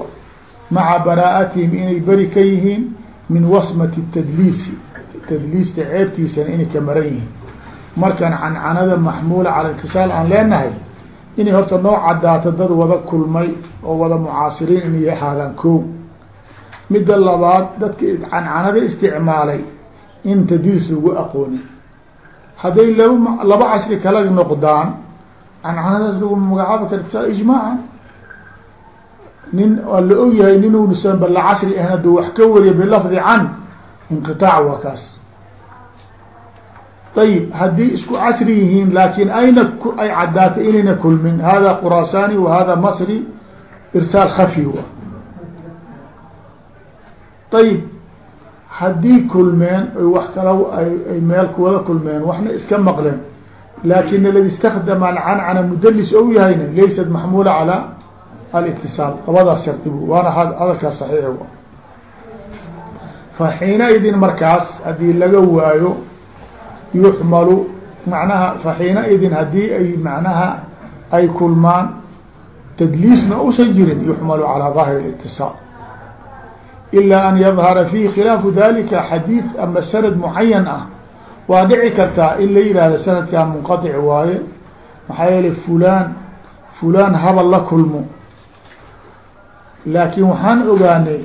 [SPEAKER 1] maca baraaatihim inay beri ka yihiin min wasmati tadliisi. Tadliista ceebtiisana inay ka maran yihiin. Markaan cancanada maxmuula cala inkisaal aan leenahay inay horta noo cadaato dad wada kulmay oo wada mucaasiriin inay ahaadaan koow midda labaad dadka cancanada isticmaalay in tadliis lagu aqooni. Hadday lab laba cashri kala noqdaan cancanadaas lagu magacaaba kara ijmaaca nin waa la ogyahay ninuusan balla casri ahan hadduu wax ka wariya bilafdi can inqitaac waa kaas ayib haddii isku casri yihiin laakin ayna ay caddaatay inayna kulmin hada khuraasani wa hada masri irsaal khafi wa. Ayib haddii kulmeen oy wax kala ay meel kuwada kulmeen waxna iska maqleen laakin aladi istakdama alcancana mudalis ou yahayna laysat maxmuula calى alitisaal labadaas shardi bu waana hadalkaas saxiix fa xiinaidin markaas haddii laga waayo yuxmalu macnaha fa xiinaidin haddii ay macnaha ay kulmaan tadliisna usan jirin yuxmalu calى daahir اlitisaal ilaa an yadhara fiihi khilaafu dalika xadiid ama sanad mucayan ah waa dhici kartaa in la yihahdo sanadkaa munqaطic waaye maxaa yeelay fulaan fulaan habal la kulmo laakin waxaan ogaanay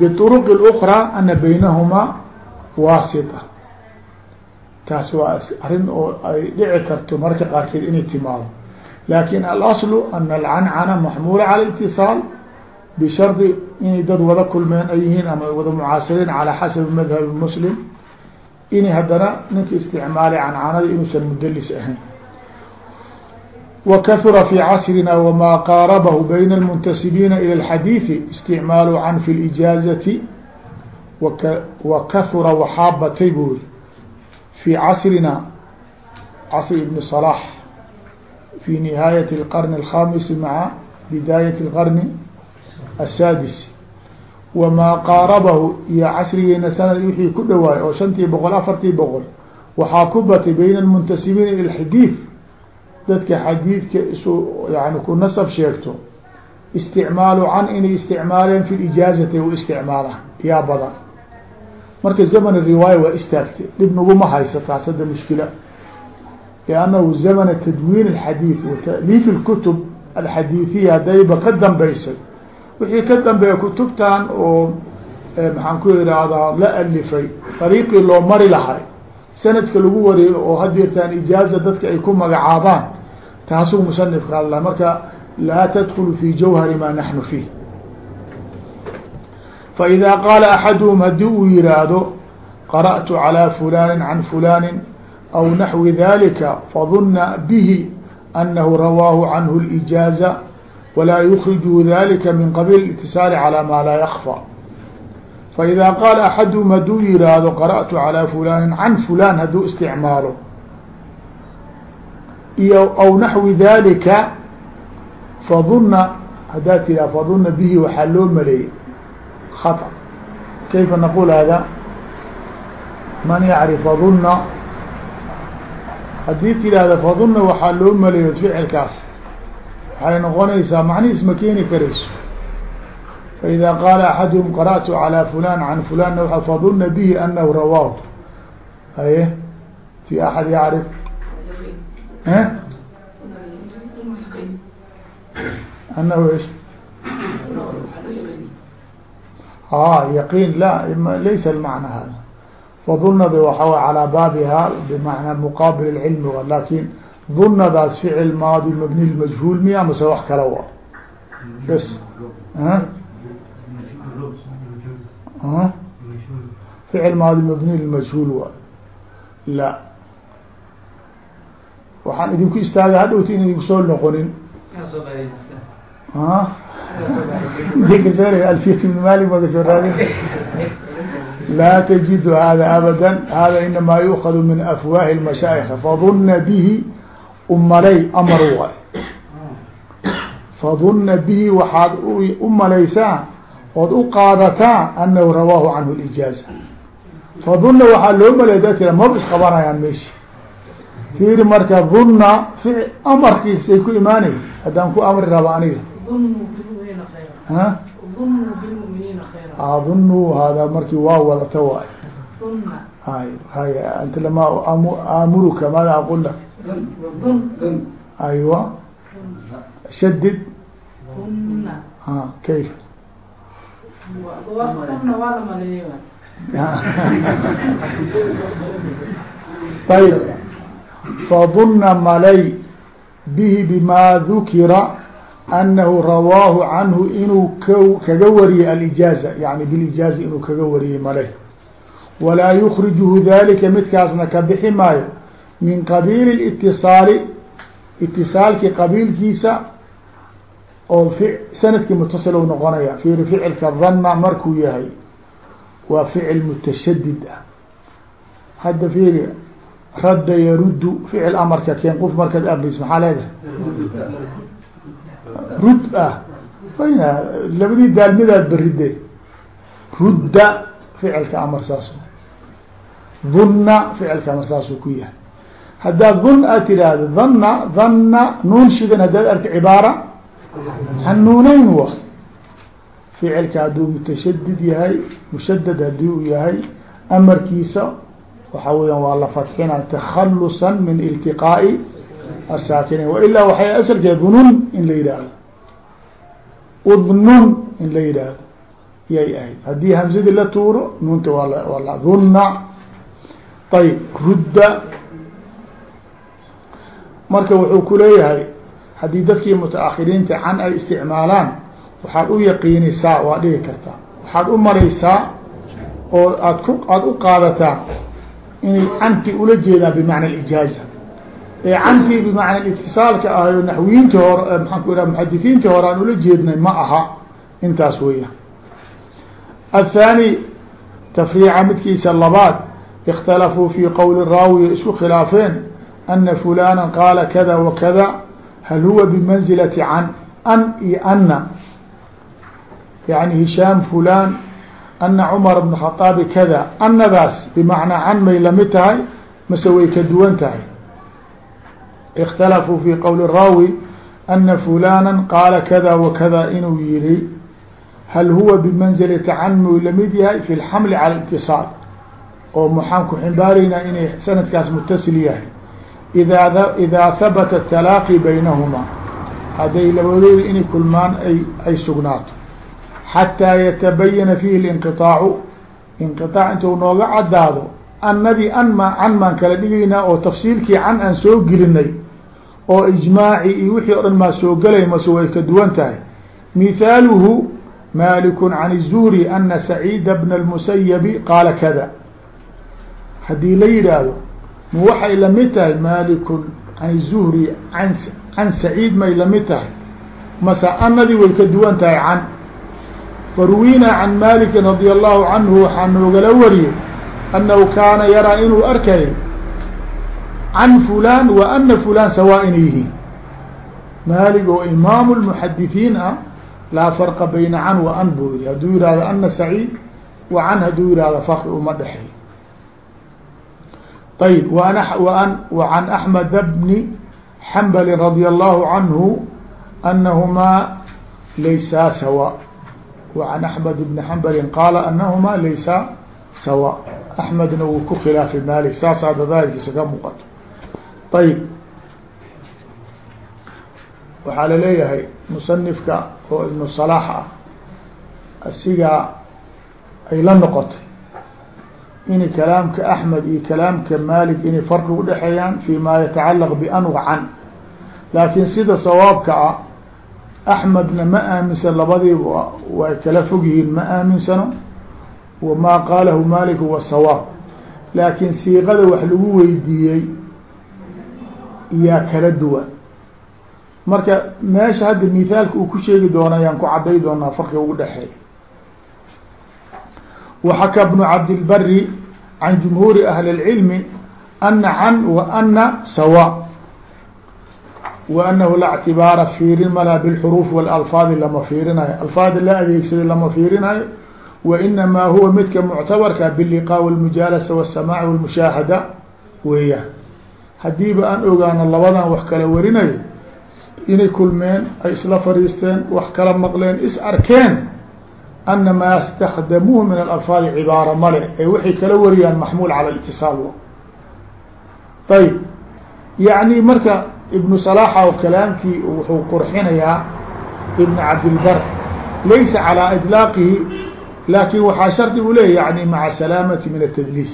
[SPEAKER 1] bطرق الأخرى ana baynahumaa waasطة taas waa arrin oo ay dhici karto marka qaarkeed inay timaado lakin aلأصل ana الcancana maxmula calى الاتصاal bishardi inay dad wada kulmeen ay yihiin ama wada mucaasiriin calى xasabi madhab mslim inay haddana ninka isticmaalay cancanada inuusan mudlis ahayn وkثra في casrina وma qaarabh byn الmنتasibiina ilى الxadiiثi اsticmaalu can fi اlijaaزati wakahura waxaa batay buri fي casrina casr ibn صلاح في نihaayaة الqرن الخاmis maعa bidaayaة الqرن الساadis wamaa qaarabahu iyo casrigeena sanad wixii ku dhawaay oo shantii boqol afartii boqol waxaa ku batay bayna almuntasibiina ila lxadiid dadka xadiidka isu yani ku nasab sheegto isticmaalu can inay isticmaaleen fi lijaazati u isticmaalaan yaa badan marka zaman riwaaya waa istaagtay dhib naguma haysa taas hadda mushkila liannahu zamana tadwiin alxadiid wa taaliif اlkutub alxadiidiya haddayba ka dambaysay wixii ka dambeeya kutubtan oo eh, maxaan ku ihahdaa la alifay dariiqii loo mari lahay sanadka lagu wariyo oo hadeertaan ijaaza dadka ay ku magacaabaan taasuu musanif ka hadla marka laa tadkulu fi jawhari maa naxnu fiih. Fa idaa qaala axaduhum haddii uu yihaahdo qara'tu calى fulani can fulani aw naxwi dalika fadunna bihi anahu rawaahu canhu اlijaaza walaa yukrijuhu dalika min qabiil اlitisaali calaa maa laa yakfa faida qaala axadum hadduu yihaahdo qara'tu calaa fulaanin can fulaan hadduu isticmaalo iyo aw naxwi dalika fadunna haddaa tiraa fadunna bihi waxaa loo maleeyey khaط kayfa naqul hada man yacrif fadunna haddii tidahda fadunna waxaa loo maleeyo ficilkaas waxay noqonaysaa macnihiis ma keeni karayso. Faida qaala axaduhum qara'tu calى fulan can fulan naw fadunna bihi anahu rawaahu. Haye ti axad yacrif. Anahu is a yaqiin la laysa lmacna hada fadunadi waxaw calaa baabiha bimacnaa muqaabil اcilmi laakiin dunadaas ficil maadi mabni lmajhuul miya mase wax kala wa bs ficil maadi mabni lmajhuul wa la waxaan idinku istaaga hadhowti in idinku soo noqonin alfiyat ibn malik ma ka soo raadin laa tajidu hada abada hada inamaa yuukadu min afwaahi اlmashaayikh faduna bihi umalay amar waay. Faduna bihi waxaad u malaysaa ood u qaadataa anahu rawaahu canhu lijaaza faduna waxaa loo malaya da tira maba isqabanayaan meshi fiiri marka duna fi amarkiisay ku imaanay haddaan ku amri rabo aniga. Adunu hada markii waa wadata waay. Hay hay anta lama amuruka maada aqul lak aywa. shadid ha kayf. [laughs] Ayb faduna malay bihi bima dukira anahu rawaahu canhu inuu k kaga wariyey alijaaza yani bilijaaza inuu kaga wariyey malay. Walaa yukrijuhu dalika midkaasna ka bixi maayo min qabiili اlitiصaali itisaalki qabiilkiisa oo sannadkii mutasil noqonaya fiiri ficilka dhanna markuu yahay waa ficil mutashadid ah. Hadda fiiri radda yaruddu ficil amarka keen qof markaad aqris maxaa leedahay? Rud ah. Fayna labadii daalmidaad baride rudda ficilka amar saas dunna ficilka amar saasuu ku yahay haddaad dun aad tiraahdo dhanna dhanna nuun shidan haddaad arka cibaara hanuuneyn wa ficilka hadduu mutashadid yahay mushadad haddii uu yahay amarkiisa waxa weyan waa la fatxina takhalusan min iltiqaa'i asaakiniin wailaa waxay asalkeed dunun in la yidhaahdo. Udnun in la yidhaahdo. Yay ahayd. Haddii hamsadii la tuuro nuunta waa la waa la dunna ayb rudda marka wuxuu ku leeyahay haddii dadkii mutaahiriinta can ay isticmaalaan waxaad u yaqiinisaa waa dhigi kartaa waxaad u maraysaa oo aad ku aada u qaadataa inay canti ula jeedaan bimacna alijaaza. Ee cantii bimacna itisaalka ahayo naxwiyiintii hore maxaan ku ihaha muxadisiintii hore aan ula jeednay ma aha intaas weya aلthaani tafriica midkiisa labaad اkhtalafuu fi qowli raawiya isku khilaafeen ana fulana qaala kada wa kada hal huwa bimanzilati can an iyo ana yani hishaam fulan ana cumar bn khaaabi kada anadaas bimacnaa can may lamid tahay mase way ka duwan tahay اkhtalafuu fi qowli raawi ana fulana qaala kada wa kada inuu yihi hal huwa bimanzilati can muu lamid yahay fi lxamli cala اlitiصaal oo maxaan ku ximbaaraynaa inay sanadkaas mutasil yahay ida idaa habata talaaqi baynahuma hadday labadooda inay kulmaan ay ay sugnaato xataa yatabayana fiihi linqiطaacu inqiطaac intuu nooga caddaado annadii an ma can maan kala dhigaynaa oo tafsiilkii can aan soo gelinay oo ijmaaci iyo wixii o dhan maa soo gelay mase way ka duwan tahay mithaaluhu maliku can الzuhri ana saciida bna اlmusayabi qaala kada haddii la yidhaahdo ma waxay la mid tahay malikun can zuhri an can saciid may la mid tahay. Mase anadii way ka duwan tahay can. Farwinaa can maliki radi allahu canhu waxaa noogala wariyey annahu kaana yaraa inuu arkay can fulan wa ana fulan sawaa inay yihiin. Malig oo imaamu lmuxadithiin ah laa farqa bayna can wa an buu yihi hadduu yihahdo ana saciid wa can hadduu yihahdo farqi uma dhexey ayb وعn أحمد بن حنبل رضي الله عنه أنهmaa laysa sواء وعن أحمد بن حنبل qاaل أنهmaa laysa sواء أحمدna wuu ku khilaafay mالك saasaa dadaalkiisa ka muuqato ayb waxaa laleeyahay مصنifka oo iبن صلاح ah asigaa ay la noqotay in kalaamka axmed iyo kalaamka malik inay farqi udhexeeyaan fi ma yatacalaq ban wa can. Laakin sida sawaabka ah axmedna ma aaminsan labadiiba way kala fog yihiin ma aaminsano wama qaalahu malik huwa sawaab. Laakin siiqada wax lagu weydiiyey yaa kala duwan. Marka meesha hadda mithaalka uu ku sheegi doona ayaan ku caday doonaa farqiga ugu dhexeeya وxkى بن cabdالbr عan جمهوuر أهل العلم أنa عن وأna sواء وأنه la اعتiباara fiirin mala بالحروف والألفاaظ lama fiirinayo alفاad la adeegsaday lama fiirinayo وإنما huwa midka معتabarka باللقاء والمجاaلسة والسماع والمشhاهدة weeyaan hadiiba aan ogaano labadan wax kala warinayo inay kulmeen ay isla fariisteen wax kala maqleen is arkeen ana maa stakdamuuhu min alalfaadi cibaara male ee waxay kala wariyaan maxmuul cala itisaal ayb yani marka ibnu salaaxa oo kalaamkii wuxuu qurxinayaa ibn cabdilbar laysa calaa idlaaqihi laakin waxaa shardi u leeya yani maca salaamati min atadliis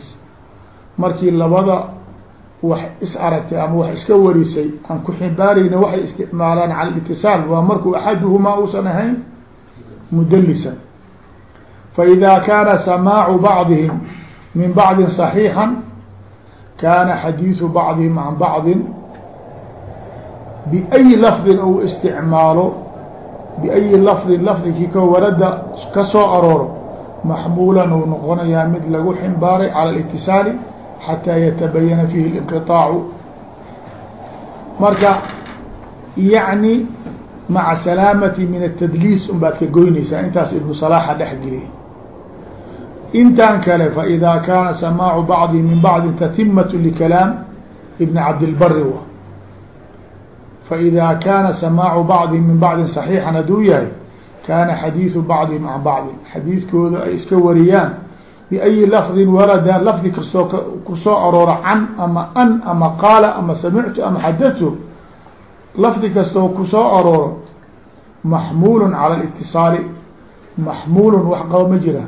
[SPEAKER 1] markii labada wax is aragtay ama wax iska warisay aan ku xibaarayna waxay isticmaalaan cala itisaal waa markuu axaduhumaa uusan ahayn mudalisan faإida kaana samaacu bacdihim min bacdi صaxiixا kana xadiiثu bacdihim can bacdi biأyi lafdin ou isticmaalo biأyi lafdin lafdigii ka warada ka soo arooro maxmuulan uu noqonayaa mid lagu ximbaaray calى اlاtisaali xataa yatabayana fihi اlinqiطaacu marka yacni maca salaamati min atadliis un baad ka goynaysaa intaas ibnu salaaxa dhex geliy intan kale faإida kaana samaacu bacdi min bacdi tatimat likalaam ibn cabdilbari w faإida kaana samaacu bacdi min bacdi صaxiixan hadduu yahay kaana xadiiثu bacdihim can bacdi xadiidkooda ay iska wariyaan biأyi lafdi warada lafdi kastoo kusoo aroora can ama an ama qaala ama samictu ama xadatu lafdi kastoo kusoo arooro maxmuul calى اlاtiصaali maxmuul wax qabo ma jira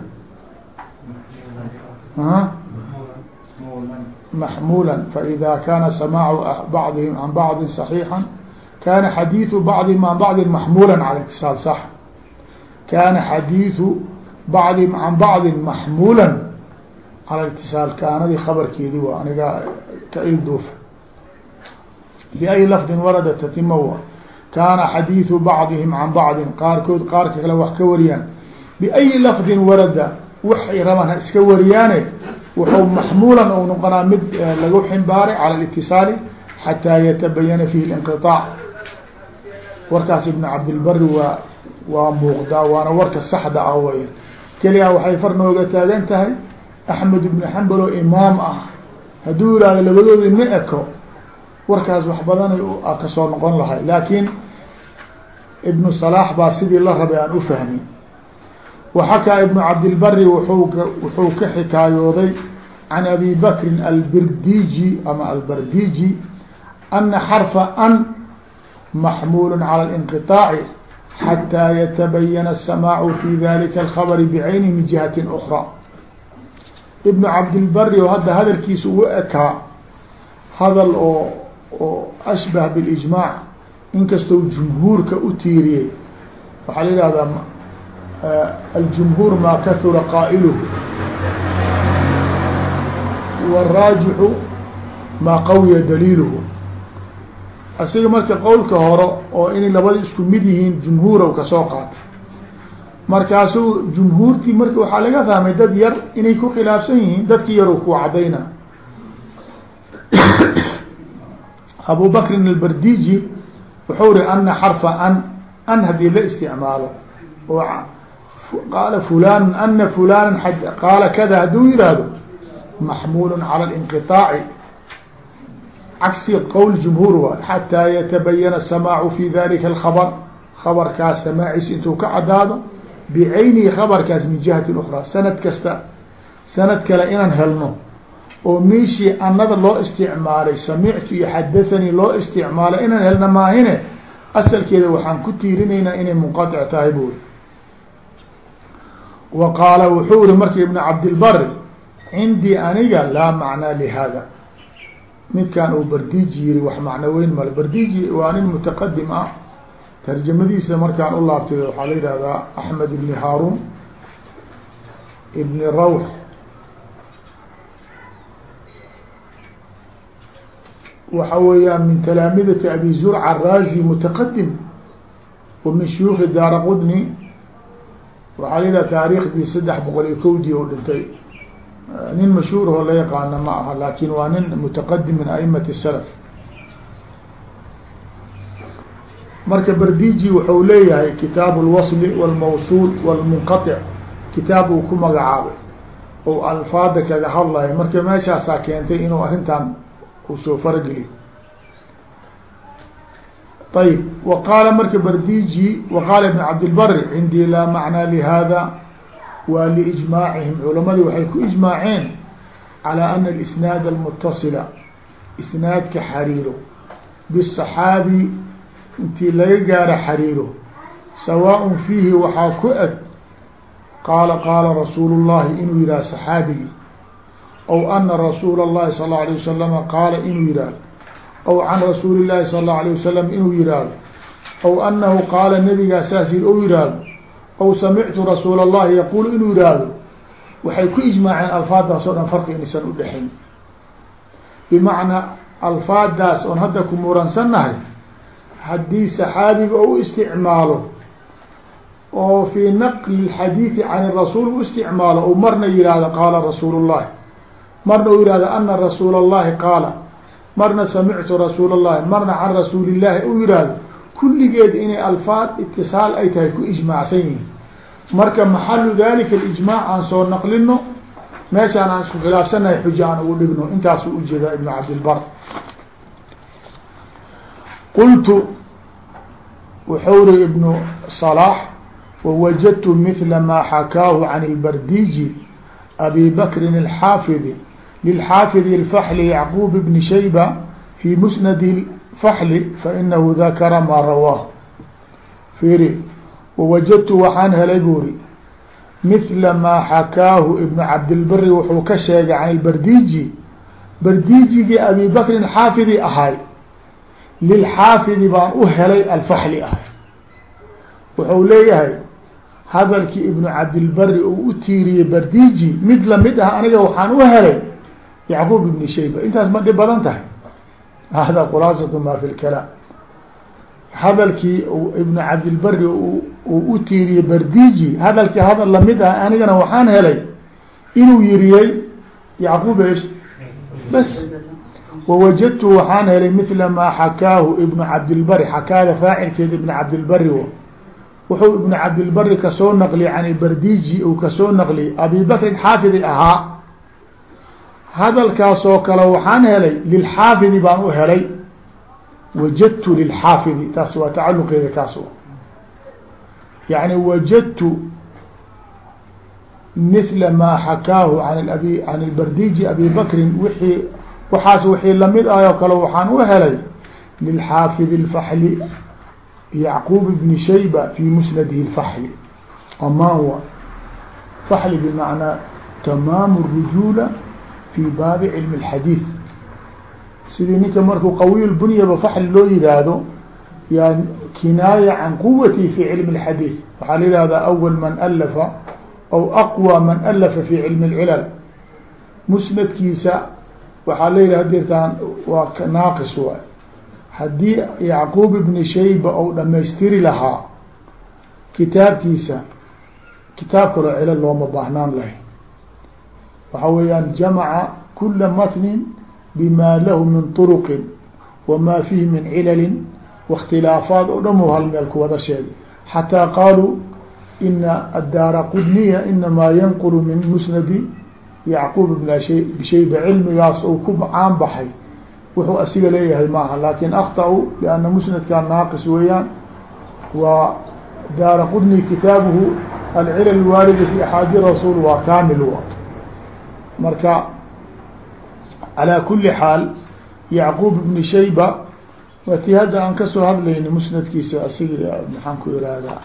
[SPEAKER 1] maxmuula faإida kana samaacu bacdihim can bacdi صaxiixا kana xadiiثu bacdihim can bacdi maxmuula calى اtiصaal sax kana xadiiثu bacdihim can bacdi maxmuula calى اtiصaal kaanadii khabarkeedi waa aniga ka ilduuf biأyi lafdi warada tatimowa kaana xadiiثu bacdihim can bacdi qaarkood qaarka kale wax ka wariyaan biأyi lafdi warada waxay rabaan ha iska wariyaane wuxuu maxmuulan u noqonaa mid eh, lagu ximbaaray cala alitisaali xataa yatabayana fihi linqitaac warkaas ibn cabdilbari waa waa muuqdaa waana warka saxda ah wey keligaa waxay far nooga taagan tahay axmed ibnu xambal oo imaam ah. Hadduu yihahdo labadoodii ma eko warkaas wax badanay ah, ka soo noqon lahay. Laakiin ibnu salaax baa sidii la rabay aan u fahmin waxakaa ibnu cabdilbari wuxuu ka xikaayooday can abi bakrin albirdiji ama albardiji ana xarfa an maxmuul calى اlinqiطaaci xataa yatabayana aلsamaacu fi dalika alkhabri bicayni min jihati ukra ibnu cabdilbari oo hadda hadalkiisa ugu ekaa hadal oo oo ashbah bilijmaac inkastoo jumhuurka u tiiriyey waxaa la yihahdaa aljumhuur maa kahura qaa'iluhu wاraajixu maa qawiya daliiluhu asiga marka qowlka hore oo inay labada isku mid yihiin jumhuurow ka soo qaatay markaasuu jumhuurtii marka waxaa laga fahmay dad yar inay ku khilaafsan yihiin dadki yarow ku cadayna abu bakrin albardiji wuxuu ri ana xarfa an an haddii la isticmaalo oo qaala fulan ana fulana qaala kada hadduu yihahdo maxmuul calى اlinqiطaaci cagsi qowl jumhuur waay xataa yatabayana samaacu fi dalika alkhabr khabarkaas samaaciis intuu ka cadaado bicaynihi khabarkaas min jihati ukraa sanad kasta sanad kale inaan helno oo meeshii anada loo isticmaalay samictu iyo xadathanii loo isticmaalay inaan helna maahine asalkeeda waxaan ku tiirinaynaa inay munqaطic tahay buri wa qaala wuxuu iri marka ibn cabdilbari cindii aniga laa macnaa lihada midkaan uu bardiji yiri wax macno weyn male bardiji waa nin mutaqadim ah. Tarjamadiisa markaan u laabtay waxaa la yihahdaa axmed ibni haarun ibni rawx waxa weeyaan min talaamidati abi zurca arazi mutaqadim wa min shuyuukhi daara qudni waxaa la yidhaha taariikhdii saddex boqol iyo kowdii u dhintay nin mashhuur oo la yaqaana ma aha laakin waa nin mutaqadim min aimati salaf marka bardiji wuxuu leeyahay kitaab اlwasl wاlmawsul wاlmunqaطic kitaab uu ku magacaabay oo alfaada kaga hadlayo marka meeshaasaa keentay inuu arrintan uu soo farageliyo ayb wa qaala marka bardiji wa qaala ibn cabdilbari cindii laa macnaa lihada waa liijmaacihim culamadii waxay ku ijmaaceen calى ana اlisnaad almutasila isnaadka xariiro bالصaxaabi intii laga gaaro xariiro sawaaء fiihi waxaa ku eg qaala qaala rasuul الlahi inuu yihah صaxaabigii aw ana rasuula الlahi sal اله alيه wasalama qaala inuu yihahdo aw can rasuuli llahi sala allahu alayh wasalam inuu yihahdo aw anahu qaala nabigaa saas yiri ou yihahdo aw samictu rasuula allahi yaquul inuu yihahdo waxay ku ijmaaceen alfaadaas oo dhan farqi inaysan udhexayn bimacnaa alfaadaas oon hadda ku muransannahay haddii saxaabiga oo u isticmaalo oo fii naqli lxadiidi can rasuul u isticmaalo ou marna yihahdo qaala rasuul llahi marna u ana rasuula allahi qaala marna samictu rasuul اllahi marna can rasuuli illahi u yihahdo kulligeed inay alfaad itisaal ay tahay ku ijmaacsan yihin marka maxalu dalika alijmaac aan soo naqlino meeshaan aan isku khilaafsanahay xuja aan ugu dhigno intaasuu ujeedaa ibn cabdilbar qultu wuxuu ri ibnu صلاح ووجدت مثل ما حكاه عن البرديجي أبي بكر الحافظ للحافظ الفحل يعقوب بن شيبة في مسند الفحل فإنه ذكر ما رواه فيري ووجدت waxaan helay buri مثل ما حكاه ابن cabdالbri wuxuu ka sheegay عن البرديجي brdيجigii أبي بكر xاafظi ahay lilxaafidi baan u helay alfaxli ahay wuxuu leeyahay hadalkii ibnu cabdilbari uu u tiiriyey bardiji mid lamid ah aniga waxaan u helay yacquub ibni shayba. Intaas ma dhib badan tahay. Hada khulaasatu ma fi lkalaam hadalkii ibnu cabdilbari uu u tiiriyey bardiji hadalkii hadal la mid ah anigana waxaan helay inuu yiriyey yacquub esh bas. Wawajadtu waxaan helay mila maa xakaahu ibnu cabdilbari xakaada faacilkeeda ibn cabdilbari wuxuu ibnu cabdilbari ka soo naqliyay can bardiji uu ka soo naqliyay abi bakrin xaafidi ahaa hadalkaas oo kale waxaan helay lilxaafidi baan u helay. Wajadtu lilxaafidi taas waa tacaluqeeda kaas ah. yani wajadtu mila maa xakaahu an abi an ilbardiji abi bakrin wiii waxaas wixii la mid ah oo kale waxaan u helay lilxaafid اlfaxli yacquub ibni shayba fi musnadihi اfaxli aman wa faxli bimacnaa tamaam rujula fi baabi cilmi اlxadiid sidii ninka markuu qawiy bunyaba faxli loo yihaahdo yaa kinaaya can quwati fi cilmi اlxadiid waxaa la yihahdaa awal man alafa aw aqwى man alafa fi cilmi اlcilal musnadkiisa waxaa leyihi dirtaan waa naaqis waay haddii yacquub ibni shayba ou dhamaystiri lahaa kitaabkiisa kitaab kaloo cilal looma baahnaan lahay waxa weeyaan jamaca kula matnin bima lahu min turuqin wama fiihi min cilalin waاkhtilaafaat oo dhan u hal meel ku wada sheegay. Xataa qaaluu ina addaara qudniya inamaa yanqulu min musnadi yacquub ibn shayba cilmigaas uu ku caan baxay. Wuxuu asiga leeyahay maaha laakin akhtau lianna musnadkan naaqis weeyaan waa daara qudni kitaabuhu alcilal waarida fi axaadi rasuul waa kaamil marka calaa kuli xaal yacquub ibni shayba waa tii hadda aan ka soo hadlayna musnadkiisa asiga maxaan ku irahdaa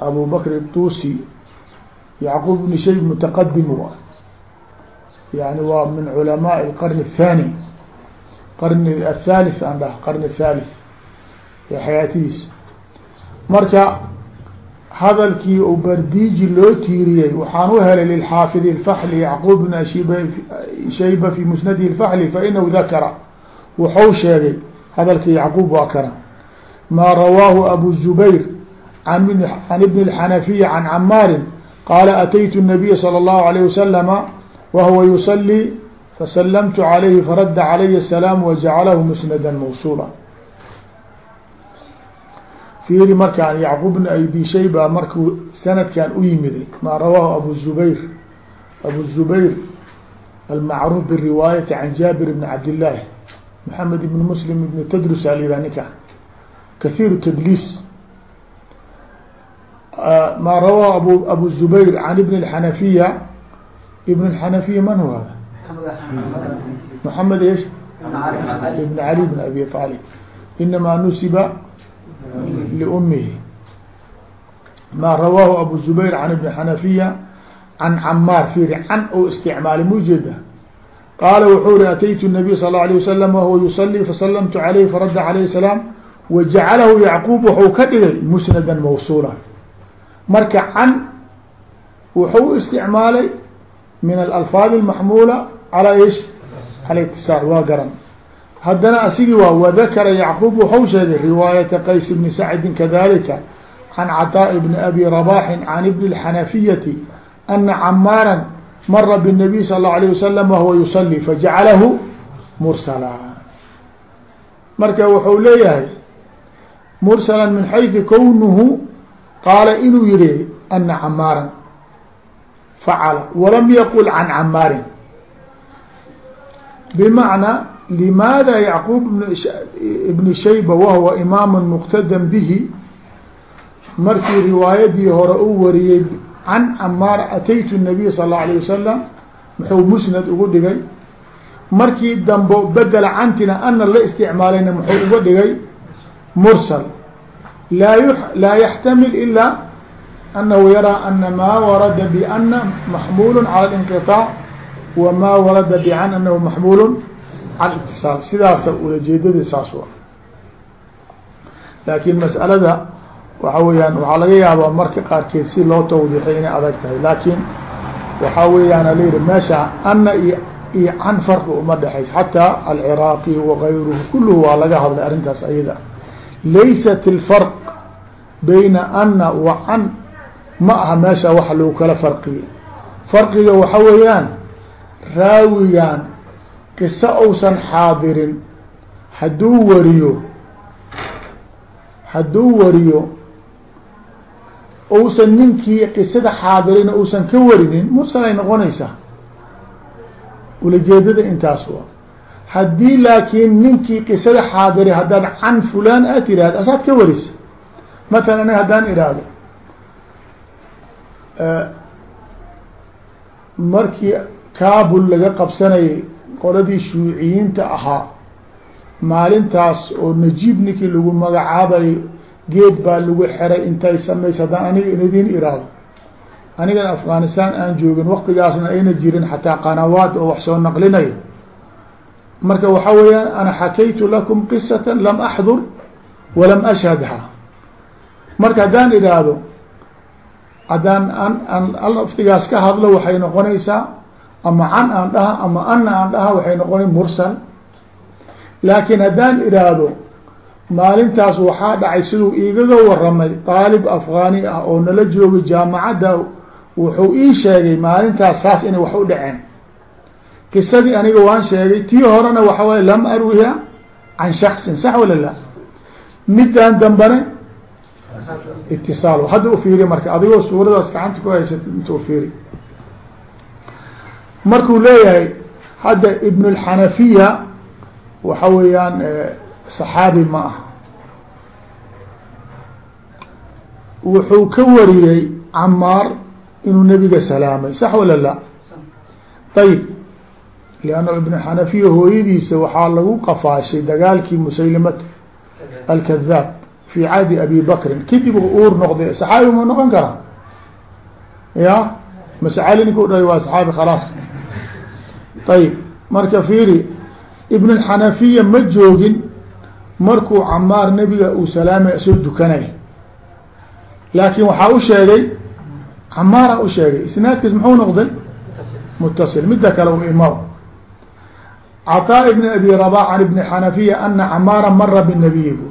[SPEAKER 1] abu bakr itusi yacquub ibni shayb mutaqadim u ah. Yani waa min culamaai alqarni athani qarni athalith aan dhaha qarni athalith ee xayaatihiisa. Marka hadalkii u bardiji loo tiiriyey waxaan u helay lilxaafid الفحli yعqوb بn shayba fi musnadhi الفحli fainahu dakra wuxuu sheegay hadalkii yacquub waa kana maa rawaahu abu الزubayr an ibn الxanafiya can camaari qaala ataytu الnabiya salى الlahu عalيه waslama whuwa yuصلي faslmtu عalayhi faradda عalaya الsلاam wajaclahu musnada mawsula fiiri marka an yacqub bna abi shayba markuu sanadkan u yimidi ma rawaahu abu zubayr abu zubayr almacruuf biriwaayati can jaabir bni cabdillaahi maxamed ibni muslim ibni tadrus aliba ninka kathiiru tadliis ma rawaahu abu abu zubayr can ibn اxanafiya ibn xanafiya man hu hada maxamed ish ibn cali bn abi aalib inamaa nusiba لأمه ما رواه أبو الزبير عن بن حنفية عن عmاr فيr عن o استعماaل mجeda qاaل وxuu ri أتyت النبي صلى الله عليه وسلم وهو يصلي فسلمت عليه فرد عليه السلام وجعله يعقوب wxuu ka dhigay مسندا موصولا marka can wuxuu استعmaalay min alalfaad almaxmuula calaa ish cala itisaal waa garan haddana asigii waa wadakara yacquub waxau sheegay riwaayata qays bni sacdin kadalika can caطاء bni abi rabaxi can ibni اlxanafiyati ana camaaran mara bالnabiy sal اlه alيه wasalam wahuwa yusalي fajacalahu mursala marka wuxuu leeyahay mursala min xayثu kownuhu qaala inuu yihi ana camaaran facala walam yaqul can camaarin bmacnaa limaada yacquub ibni shayba wahuwa imaam muqtada bihi markii riwaayadii hore u wariyey can camaar ataytu الnabiy sal اlه alيه wasalam muxuu musnad ugu dhigay markii dambe bedela cantina ana la isticmaalayna muxuu uga dhigay mursal laa y laa yaxtamil ilaa anahu yaraa ana maa warada bana maxmul calى اnqiطaac wma warada bcan anahu maxmul can itisaal sidaasa ulajeedada saas u laakiin mas'alada waxa weeyaan waxaa laga yaabaa marka qaarkeed si loo tawdiixay inay adag tahay laakiin waxaa weeyaana layihi meesha ana iyo iyo can farqi uma dhexaysa xataa alciraaqi wagayruhu kulluhu waa laga hadlay arrintaas ayada laysat ilfarq bayna ana wa can ma aha meesha wax lagu kala farqiye farqiga waxa weeyaan raawigan qiso uusan xaadirin hadduu wariyo hadduu wariyo uusan ninkii qisada xaadirin uusan ka warinin mursal ay noqonaysaa? Ulajeedada intaas wa haddii laakiin ninkii qisada xaadiri haddaad can fulaan aad tirahda asaad ka warisa. Matalan aniga haddaan idhaahdo markii kabul laga qabsanayay qoladii shuuciyiinta ahaa. Maalintaas oo najiib ninkii lagu magacaabayo geed baa lagu xeray intay samaysa haddaan aniga inadin iraado. Anigan afghanistan aan joogin waktigaasna ayna jirin xataa qanawaad oo wax soo naqlinayo. Marka waxa weeyaan ana xakaytu lakum qisata lam axdur walam ashhadha. Marka haddaan idhaahdo haddaan an an laftigaas ka hadlo waxay noqonaysaa ama can aan dhaha ama ana aan dhaha waxay noqona mursal. Laakiin haddaan idhaahdo maalintaas waxaa dhacay siduu iigaga waramay daalib afghani ah oo nala joogay jaamacadda wuxuu ii sheegay maalintaas saas inay wax u dhaceen. Qisadii aniga waan sheegay tii horena waxa waye lam arwiha can shaksin sax wala la midaan dambane itisaal hadda ufiiri marka adigoo suuradaas gacanta ku haysatid inta ufiiri markuu leeyahay hadda ibn اlxanafiya waxa weeyaan صaxaabi ma ah wuxuu ka wariyey camaar inuu nebiga salaamay sax wala la? Ayib lanna ibn xanafiya hooyadiisa waxaa lagu qafaashay dagaalkii musaylimat alkadaab fi cahdi abi bakrin. Kadib uur noqday saxaabi ma noqon karaa ya? Mase cali ninka u dhalay waa saxaabi khalaas ayib marka fiiri ibn اxanafiya ma joogin markuu camaar nebiga uu salaamay asoo dukanay laakin waxaa u sheegay camaara u sheegay isnaadkiis muxuu noqday mutasil midda kale u imaw caطاء ibn abi rabاx can ibn xanafiya ana camaara mara bnabiyi bu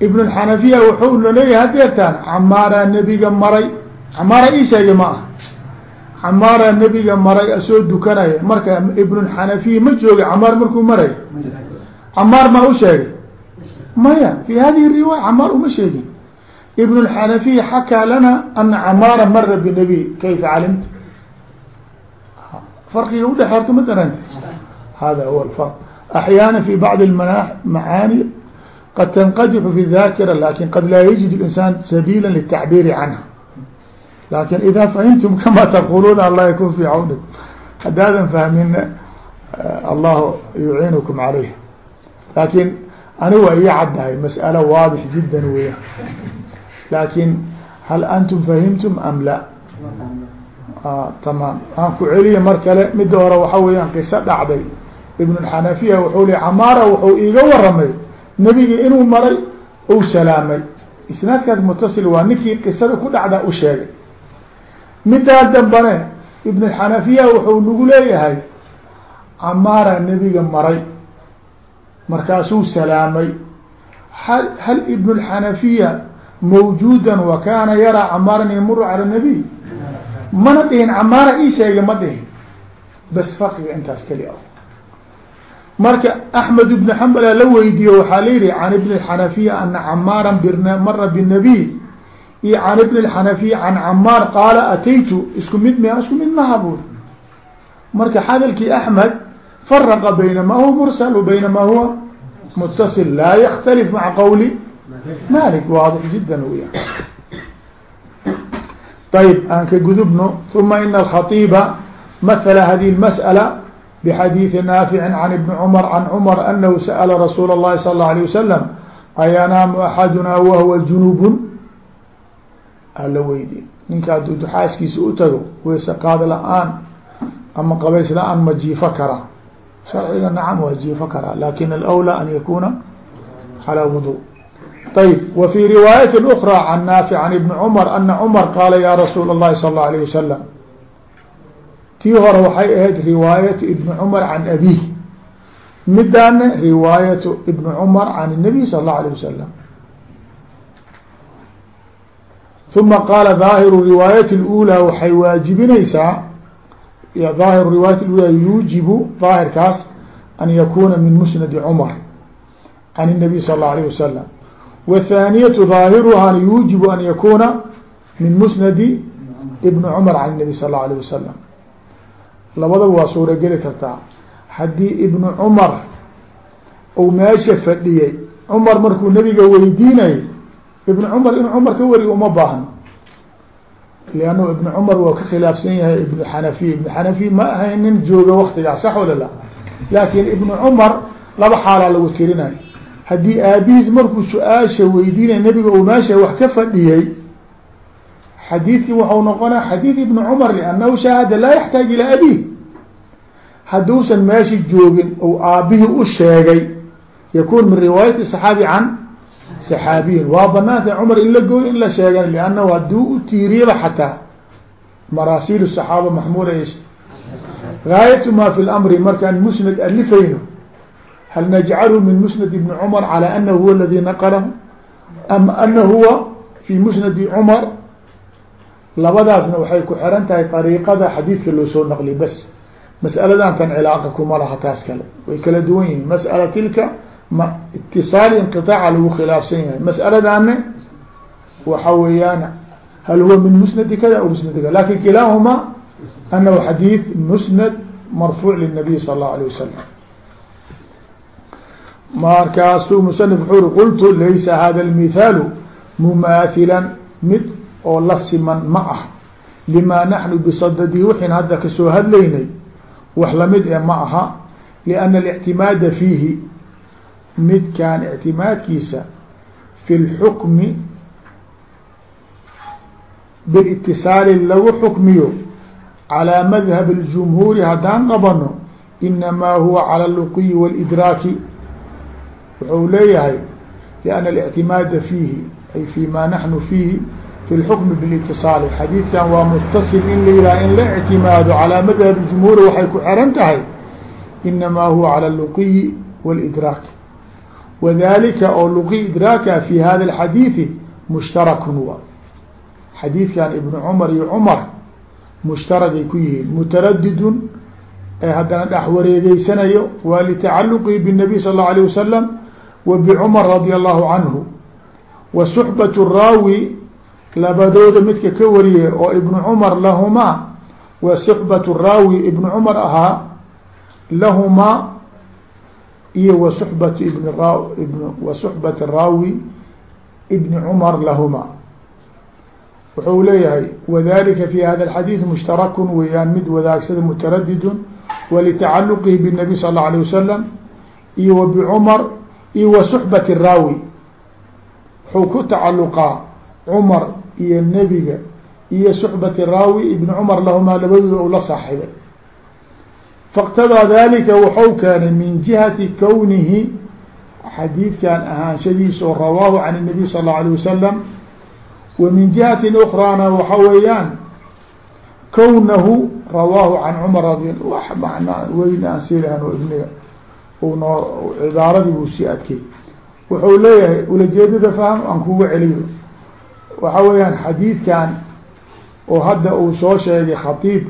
[SPEAKER 1] ibn xanafiya wuxuu naleeyahay hadeertaan camaaraa nebiga maray camaara ii sheegay ma ah camaaraa nebiga maray asoo dukanaya. Marka ibn xanafiya ma joogay camaar markuu maray? Camaar maa u sheegay? Maya fi hadihi riwaaya camaar uma sheegin. Ibn اxanafiya xakaa lana ana camaara mara bnabiy kayfa calimta? Farqiga udhex horta ma daranta hada huwa alfarq. Axyaana fi bacd macaani qad tanqadixu fi dakira laakiin qad laa yajid اlinsan sabila litacbiiri canha laakiin ida fahimtum kama taquluuna allah yakun fi cawnik haddaadan fahmina allahu yuciinukum calayh laakin anigu waa ii caddahay mas'alo waadix jiddan weya laakin hal antum fahimtum am la tamaam aan ku celiya mar kale midda hore waxa weeyaan qiso dhacday ibn xanafiya wuxuu li camaara wuxuu iiga waramay nebigi inuu maray ou salaamay isnaadkaas mutasil waa ninkii qisada ku dhacdaa u sheegay middaa dambane ibn xanafiya wuxuu nagu leeyahay camaara nebiga maray. Markaasuu salaamay. Hal ibn اxanafiya mawjuuda wa kaana yaraa camaaran yamuru cala nabiy mana dhihin camaara ii sheega ma dhihin. Bas farqiga intaas keli ah. Marka axmed ibn xambala la weydiiye waxaa la yihi can ibn xanafiya ana camaaran mara binabiy iyo can ibn xanafiya can camaar qaala ataytu isku mid m isku mid maha buri marka hadalkii axmed faraqa bayna ma huwa mursal wa bayna ma huwa mutasil laa yaktalif maca qawli malik waadix jida wya ayb aan ka gudubno uma ina alkhaiba mahala hadihi اmasأala bxadiiثi naafici can ibni cmar can cmar anahu sa'la rasuul اllahi sal اlه alيه wasalam ayanaamu axaduna wahwa junubun ala weydi ninka hadduu xaaskiisa u tago weyse qaad la-aan ama qabays la-aan ma jiifo karaa sharciga nacam waa jiifo karaa lakin alأwlى an yakuna calى wudu ayb w fي riwaayaة أkrى can naafic can ibni cmar ana cmar qaala ya rasuul الlahi sal اlه alيه wasalam tii hore waxay ahayd riwaayatu ibni cmar can abih midaana riwaayatu ibni cmar can الnabiy sal اlه alيه wasalam uma qaala ظaahiru riwaayat اlأulى waxay waajibinaysaa ظaahiru riwaayat اlأulى yuujibu ظaahirkaas an yakuna min musnadi cmar can الnabiy sal اlه alيه wasalam wthaaniyatu ظaahiruhaa yuujibu an yakuna min musnadi ibni cmar can الnabi sal اlه alيه wasalam labadaba waa suurogeli kartaa haddii ibnu cumar uu meesha fadhiyey cumar markuu nabiga weydiinay ibn cumar in cumar ka wariyo uma baahno liannu ibn cumar waa ka khilaafsan yahay ibnu xanafiya ibnu xanafiya ma ahayn nin jooga waktigaa sax wala la? Laakin ibnu cumar laba xaalaa lagu tirinay haddii aabihiis markuu su'aasha weydiinay nabiga uu meesha wax ka fadhiyey xadiidkii waxau noqonaa xadiid ibn cumar liannahu shaahada laa yaxtaaj ilaa abih hadduusan meesha joogin ou aabihii u sheegay yakun min riwaayati saxaabi can saxaabiyin. Waa banaantay cumar in la gooyo in la sheegan liannahu hadduu u tiiriyaba xataa. Maraasiil saxaaba maxmuula ish gaayatu ma fi lamri markaan musnad alifayno hal najcalu min musnad ibni cumar calى anahu huwa aladi naqlahu am ana huwa fi musnadi cumar. Labadaasna waxay ku xiran tahay ariiqada xadiidka loo soo bas mas'aladan tan cilaaqa kuma laha taas kale. Way kala duwan yihiin. Mas'ala tilka ma itiصaal inqiطaaca lagu khilaafsan yahay mas'aladana waxa weeyaan hal huwa min musnadi kada aw musnadi kada lakin kilaahuma anahu xadiid musnad marfuuc lلnabiy sal الlahu alيه wasalam markaasuu musanif wuxuu uri qultu laysa hada اlmithaalu mumaathilan mid oo la siman ma ah lima naxnu bisadadihi waxayn hadda kasoo hadlaynay wax lamid e ma aha lianna اlictimaada fiihi midkaan ictimaadkiisa fi lxukmi bilitisaali lagu xukmiyo calaa madhab اljumhuuri haddaan qabano inamaa huwa calى اluqiyi wاlidraaki wuxuu leeyahay lianna اlictimaada fiihi ay fi ma naxnu fiihi fi lxukmi bilitisaali xadiidkan waa mustasil in la yihah in la ictimaado calaa madhab jumhuuri waxay ku xiran tahay inamaa huwa calى luqiyi wاlidraak wadalika oo luqi idraaka fi hada اlxadiidi mushtarakun wa xadiidkan ibn cumar iyo cumar mushtaragay ku yihiin mutaradidun ee haddana dhex wareegeysanayo waa litacaluqihi bالnabiy sal اlه alيه wasalam wa bcumar radi allahu canhu wa suxbat raawi labadooda midka ka wariyay oo ibnu cumar lahumaa wa suxbat raawi ibnu cumar ahaa lahumaa iyo wa suxbat ibn ra ibn wa suxbat raawi ibni cumar lahumaa wuxuu leeyahay wadalika fi hada alxadiid mushtarakun weeyaan mid wadaagsada mutaradidun walitacaluqihi bالnabiy sal اlه alيه wasalam iyo wa bcumar iyo wa suxbat raawi wuxuu ku tacaluqaa cumar iyo nebiga iyo suxbati raawi ibni cumar lahumaa labadooda u la saaxiibay faqtadaa dalika waxau keenay min jihati kownihi xadiidkan ahaanshadiisa oo rawaahu can الnabiy sal اlه alيه wasalam wa min jihatin ukraana waxa weeyaan kownahu rawaahu can cumar radi wax macnaa weyn aan siilahan oo ibniga unoo cibaaradii buu sii adkey wuxuu leeyahay ulajeedada fahm aan kuga celiyo waxa weeyaan xadiidkan oo hadda uu soo sheegay khatiib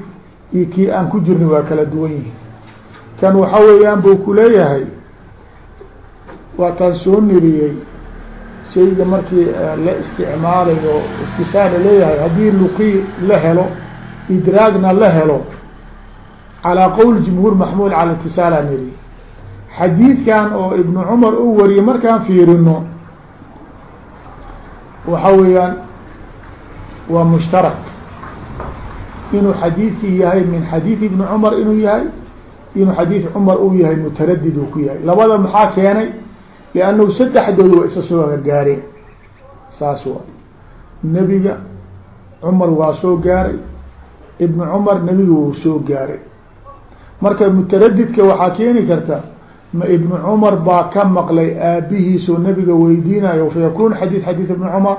[SPEAKER 1] iyo kii aan ku jirni waa kala duwan yihiin kan waxa weeyaan buu ku leeyahay waa taan soo niriyey shayga markii la isticmaalayo istisaal leeyahay haddii luqi la helo idraagna la helo calaa qowl jumhuur maxmuul cala itisaalaa niri xadiidkan oo ibnu cumar u wariyey markaan fiirino waxa weeyaan waa mushtarak inuu xadiidkii yahay min xadiid ibni cumar inuu yahay inuu xadiid cumar uu yahay mutaradid uu ku yahay. Labada maxaa keenay? Liannahu saddexdooda waa isa soo gaareen. Saas wa nebiga cumar waa soo gaaray. Ibnu cumar nebiga wuu soo gaaray. Marka mutaradidka waxaa keeni karta ma ibnu cumar baa ka maqlay aabihiisoo nebiga weydiinayo fayakun xadiid xadiid ibni cumar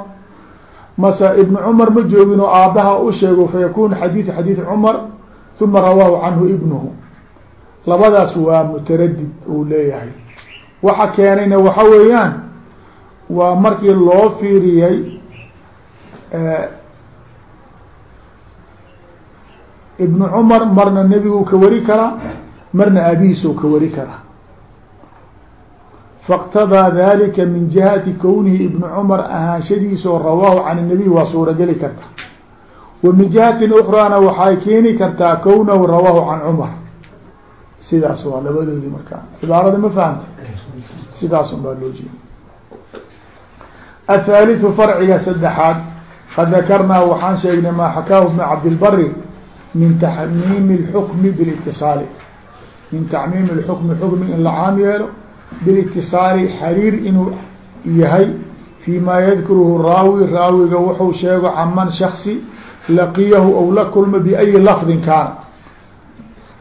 [SPEAKER 1] mase ibnu cumar ma joogin oo aabbaha u sheego fayakun xadiidu xadiid cumar uma rawaahu canhu ibnuhu. Labadaas waa mutaradid uu leeyahay. Waxa keenayna waxa weeyaan waa markii loo fiiriyey ibnu cumar marna nebigu ka wari karaa marna aabihiisuu ka wari karaa faاqtadaa dalika min jihati kownihi ibnu cumar ahaanshadiisoo rawaahu can الnabiy waa suurageli karta wa min jihatin ukrana waxay keeni kartaa kownahu rawaahu can cumar sidaas waa labadoodii markaa cibaarada ma fahamta sidaas un baa loo jeeda athaaliثu farciga saddexaad qad dakarnaa waxaan sheegnay maa xakaahu ibn cabdilbari min tacmiimi اlxukmi bilitiصaali min tacmiimi اlxukmi xukmi in la caam yeelo bilitiصaali xariir inuu yahay fi ma yadkuruhu raawi raawiga wuxuu sheego can man shaksi laqiyahu ou la kulmo biayi lafdin kaana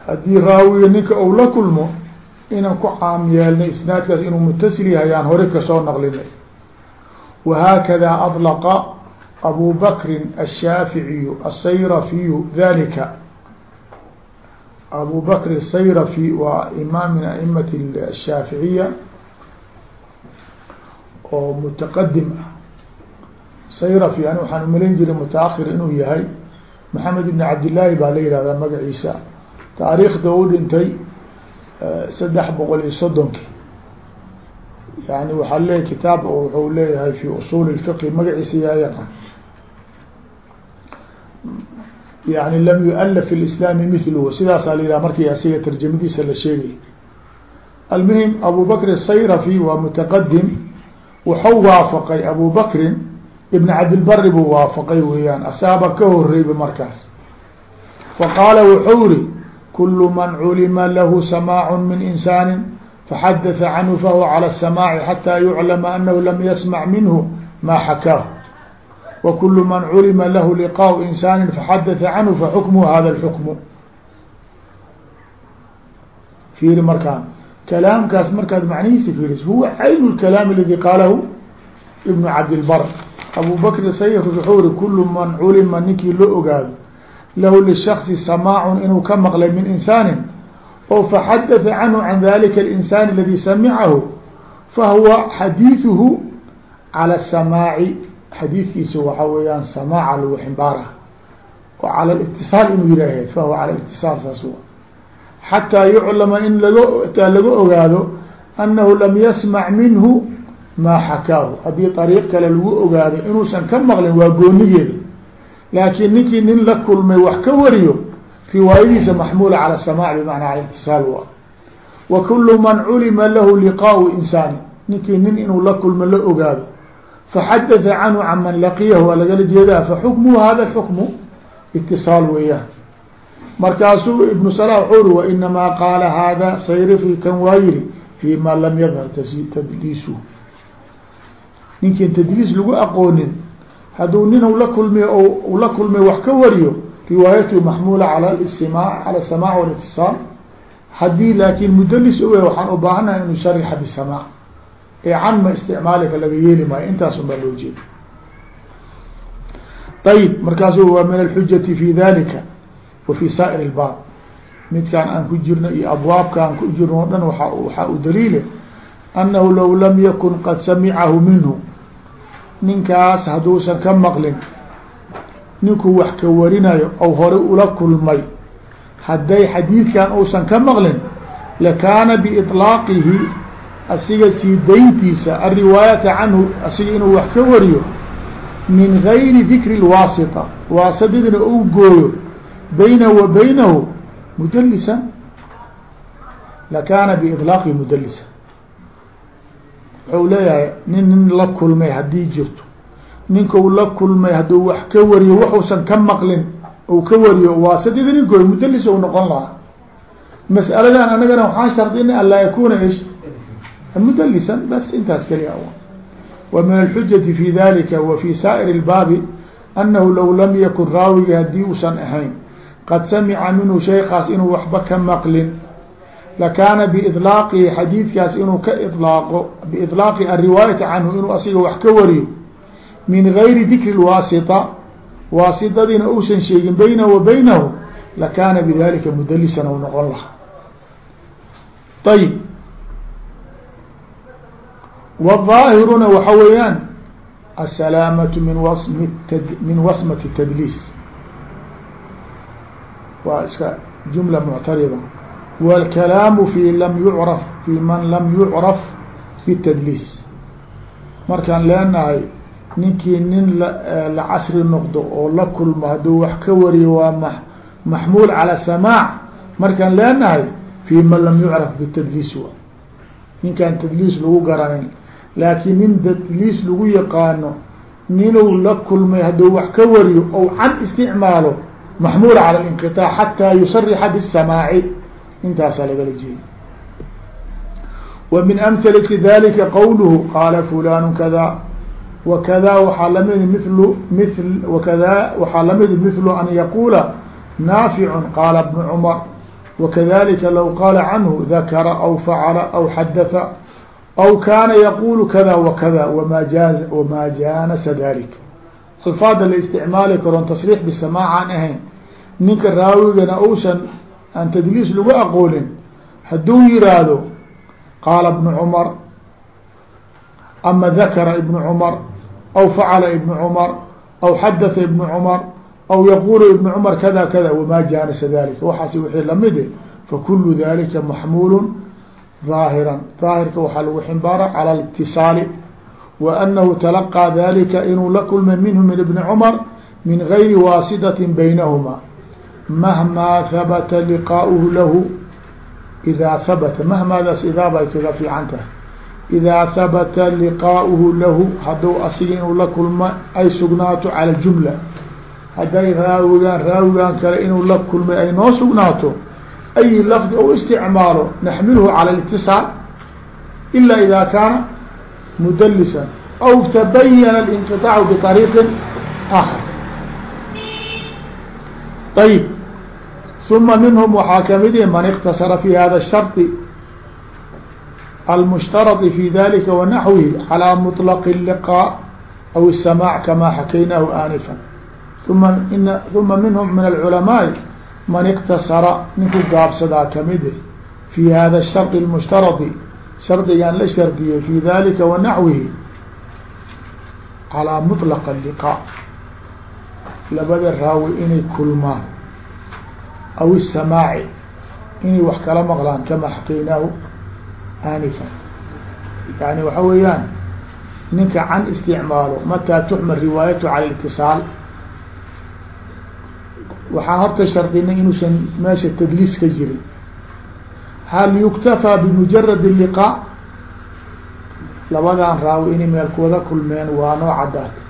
[SPEAKER 1] haddii raawiga ninka ou la kulmo inaan ku caam yeelnay isnaadkaas inuu mutasil yahay aan hore kasoo naqlinay wahaakada adlaqa abu bakrin الshaaficiyu asayrafiyu dalika abu bakr sayrafi waa imaam min aimati ashaaficiya oo mutaqadim ah. Sayrafi an waxaan umalayn jiray mutaahir inuu yahay maxamed ibn cabdillaahi baa la yihahdaa magaciisa. Taariikhda u dhintay eh, saddex boqol iyo soddonki. Yani waxaa leeyahy kitaab oo wuxuu leeyahay fi usuul lfiqi magaciisa yaayan ah yani lam yualaf fi lislaami mithluhu sidaasaa la yidhaha markii asiga tarjamadiisa la sheegay almuhim abu bakr sayrafi waa mutaqadim wuxuu waafaqay abu bakrin ibn cabdilbari buu waafaqay weeyaan asaaba ka horeyba markaas faqaala wuxuu iri kulu man culima lahu samaac min insaani faxadatha canhu fahuwa calى الsamaaci xatى yuclama anahu lam yasmac minhu ma xakaahu wakulu man culima lahu liqaaءu insaani faxadatha canhu faxukmuhu hada اlxukmu fiiri markaan kalaamkaas markaad macnihiisa fiiris huwa caynu اkalaam aladi qaalahu ibn cabdilbar abu bakr sayf wuxuu iri kulu man culima ninkii loo ogaado lahu lishasi samaacun inuu ka maqlay min insaanin oo faxadatha canhu can dalika اlinsaan aladi samicahu fahuwa xadiiثuhu calى الsamaaci xadiidkiisa waxa weeyaan samaaca lagu ximbaara oo calى اlاtiصaal inuu yihaahe fahuwa calى اlاtiصaal saas wa xatىa yuclama in laga taa laga ogaado anahu lam yasmac minhu maa xakaahu haddii ariiq kale lagu ogaado inuusan ka maqlin waa goonigeeda laakiin ninkii nin la kulmay wax ka wariyo riwaayadiisa maxmuula calى الsamاع bmacnaa alى اtiصaal wa wa kulu man culima lahu liqاءu insaani ninkii nin inuu la kulmo la ogaado faxadatha canhu can man laqiyahu waa lagala jeedaa faxukmuhu hada xukmu itisaal weeyaan markaasuu ibnu sala wuxuu uri wainamaa qaala hada sayrifi kan waa yiri fii ma lam yadhar tadliisuh ninkiin tadliis lagu aqoonin hadduu nin la kulmiy la kulmay wax ka wariyo riwaayatu maxmuula al sma cala samac wlitisaal haddii laakin mudlis u waxaan u baahanaha inuu sharixa bisama ee canma isticmaalika laga yeeli maayo. Intaas un baa loo jeeda. Ayib markaasu waa min alxujati fi dalika wa fi saa'ir ilbaab midkaan aan ku jirno iyo abwaabkaan ku jirno o dhan waa waxaa u daliile annahu low lam yakun qad samicahu minhu. Ninkaas hadduusan ka maqlin ninkuu wax ka warinayo ou hore ula kulmay hadday xadiidkan uusan ka maqlin lakaana biiطlaaqihi asiga sii dayntiisa alriwaayata canhu asiga inuu wax ka wariyo min gayri dikri اlwaasita waasidadina uu gooyo baynahu wa baynahu mudlisan lakaana biiطlaaqihi mudlisan wuxuu leeyahay nin nin la kulmay haddii jirto ninkau la kulmay hadduu wax ka wariyo waxuusan ka maqlin ou ka wariyo waasidada nin gooyo mudlis ou noqon lahaa. Mas'aladan anagana waxaan shardina an laa yakuna ish mdlisan bas intaas keliga wa min alxujati fi dalika wa fi saa'ir اlbaabi annahu low lam yakun raawigi haddii uusan ahayn qad samica minhu shaykaas inuu waxba ka maqlin lakaana biidlaaqihi xadiidkaas inuu ka ilaaqo biidlaaqi ariwaayati canhu inuu asiga wax ka wariyo min gayri dikri lwaasita waasitadiina uusan sheegin baynahu wa baynahu lakaana bidalika mudalisan ou noqon lahaa ayib wالظaahiruna waxa weeyaan asalaamatu min wasm min wasmati tadliis waa iska jumla muctarida wاlkalaamu fi lam yucraf fi man lam yucraf bitadliis markaan leenahay ninkii nin la casri noqdo oo la kulmo hadduu wax ka wariyo waa m maxmuul calى samaac markaan leenahay fi man lam yucraf bitadliis wa ninkaan tadliis lagu garanin laakiin nin badliis lagu yaqaano ninuu la kulmay hadduu wax ka wariyo ou can isticmaalo maxmuul cala linqiطaac xataa yusarixa bisamaaci intaasaa lagala jeeda wa min amhalati dalika qawluhu qaala fulanu kada wakada waaa la mid mil mil wakada waxaa la mid mithlu an yaquula naaficun qaala bnu cumar wakadalika law qaala canhu dakara aw facala aw xadatha aw kaana yaqulu kada wakada wama jaa wama jaanasa dalik alfaada la isticmaali karoon tasriix bisamaac aan ahayn ninka raawigana uusan aan tadliis lagu aqoonin hadduu yiraahdo qaala ibnu cumar ama dakara ibnu cumar aw facala ibnu cumar aw xadatha ibnu cumar aw yaqulu ibnu cumar kada kada wama jaanasa dalika waxaas wixii lamide fakulu dalika maxmuulu ظaahiran ظaahirka waxaa lagu ximbaara calى اlاtiصaali wa anahu talaqىa dalika inuu la kulmay minhu min ibni cumar min gayri waasidaة baynahuma mahmaa habata liqaauhu lahu idaa habata mahmaadaas idaaba ay kaga fiican tahay idaa habata liqaauhu lahu hadduu asiga inuu la kulma ay sugnaato cala jumla hadday raawigaan raawigaan kale inuu la kulmay ay noo sugnaato ay lafdi ou isticmaalo naxmilhu cala اlاtiصaal ila ida kaana mudlisan aw tabayana اlinqiطaacu biطariiqi akar ayib uma minhm waxaa kamid i man اktasara fi hada الsharط almushtarط fi dalika wanaxwihi calى muطlq الliqاء aw الsamاع kama xakaynaahu anifa uma in uma minhm min alculamaaءi man اktasara ninku gaabsadaa kamide fi hada الsharط الmushtarطi shardigan la shardiyey fi dalika wanaxwihi calى muطlq الliqاء labada raawi inay kulmaan aw الsamaaci inay wax kala maqlaan kama xakaynaahu anifan yani waxa weeyaan ninka can isticmaalo mataa tuxmal riwaayatu cala اlاtiصaal waxaa horta shardina inuusan meesha tadliis ka jirin hal yuktafaa bimujarad liqaa labadan raawi inay meel kuwada kulmeen waa noo cadaata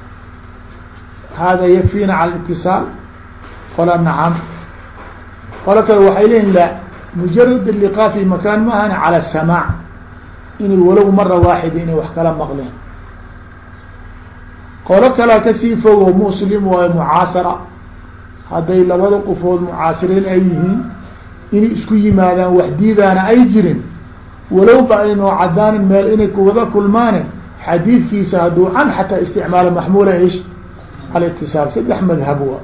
[SPEAKER 1] hada yakfiina cala itisaal qola nacam. Qolo kale waxay leeyihiin la mujarad liqaa fi makaan maahani cala samaac inay walow mara waaxida inay wax kala maqleen. Qolo kalea ka sii fogo muslim waayo mucaasara hadday labada qofood mucaasiriin ay yihiin inay isku yimaadaan waxdiidaana ay jirin. Walowba aynoo cadaanin meel inay kuwada kulmaane xadiidkiisa hadduu can xataa isticmaalo maxmuula ish alاtiصaal saddex madhab wa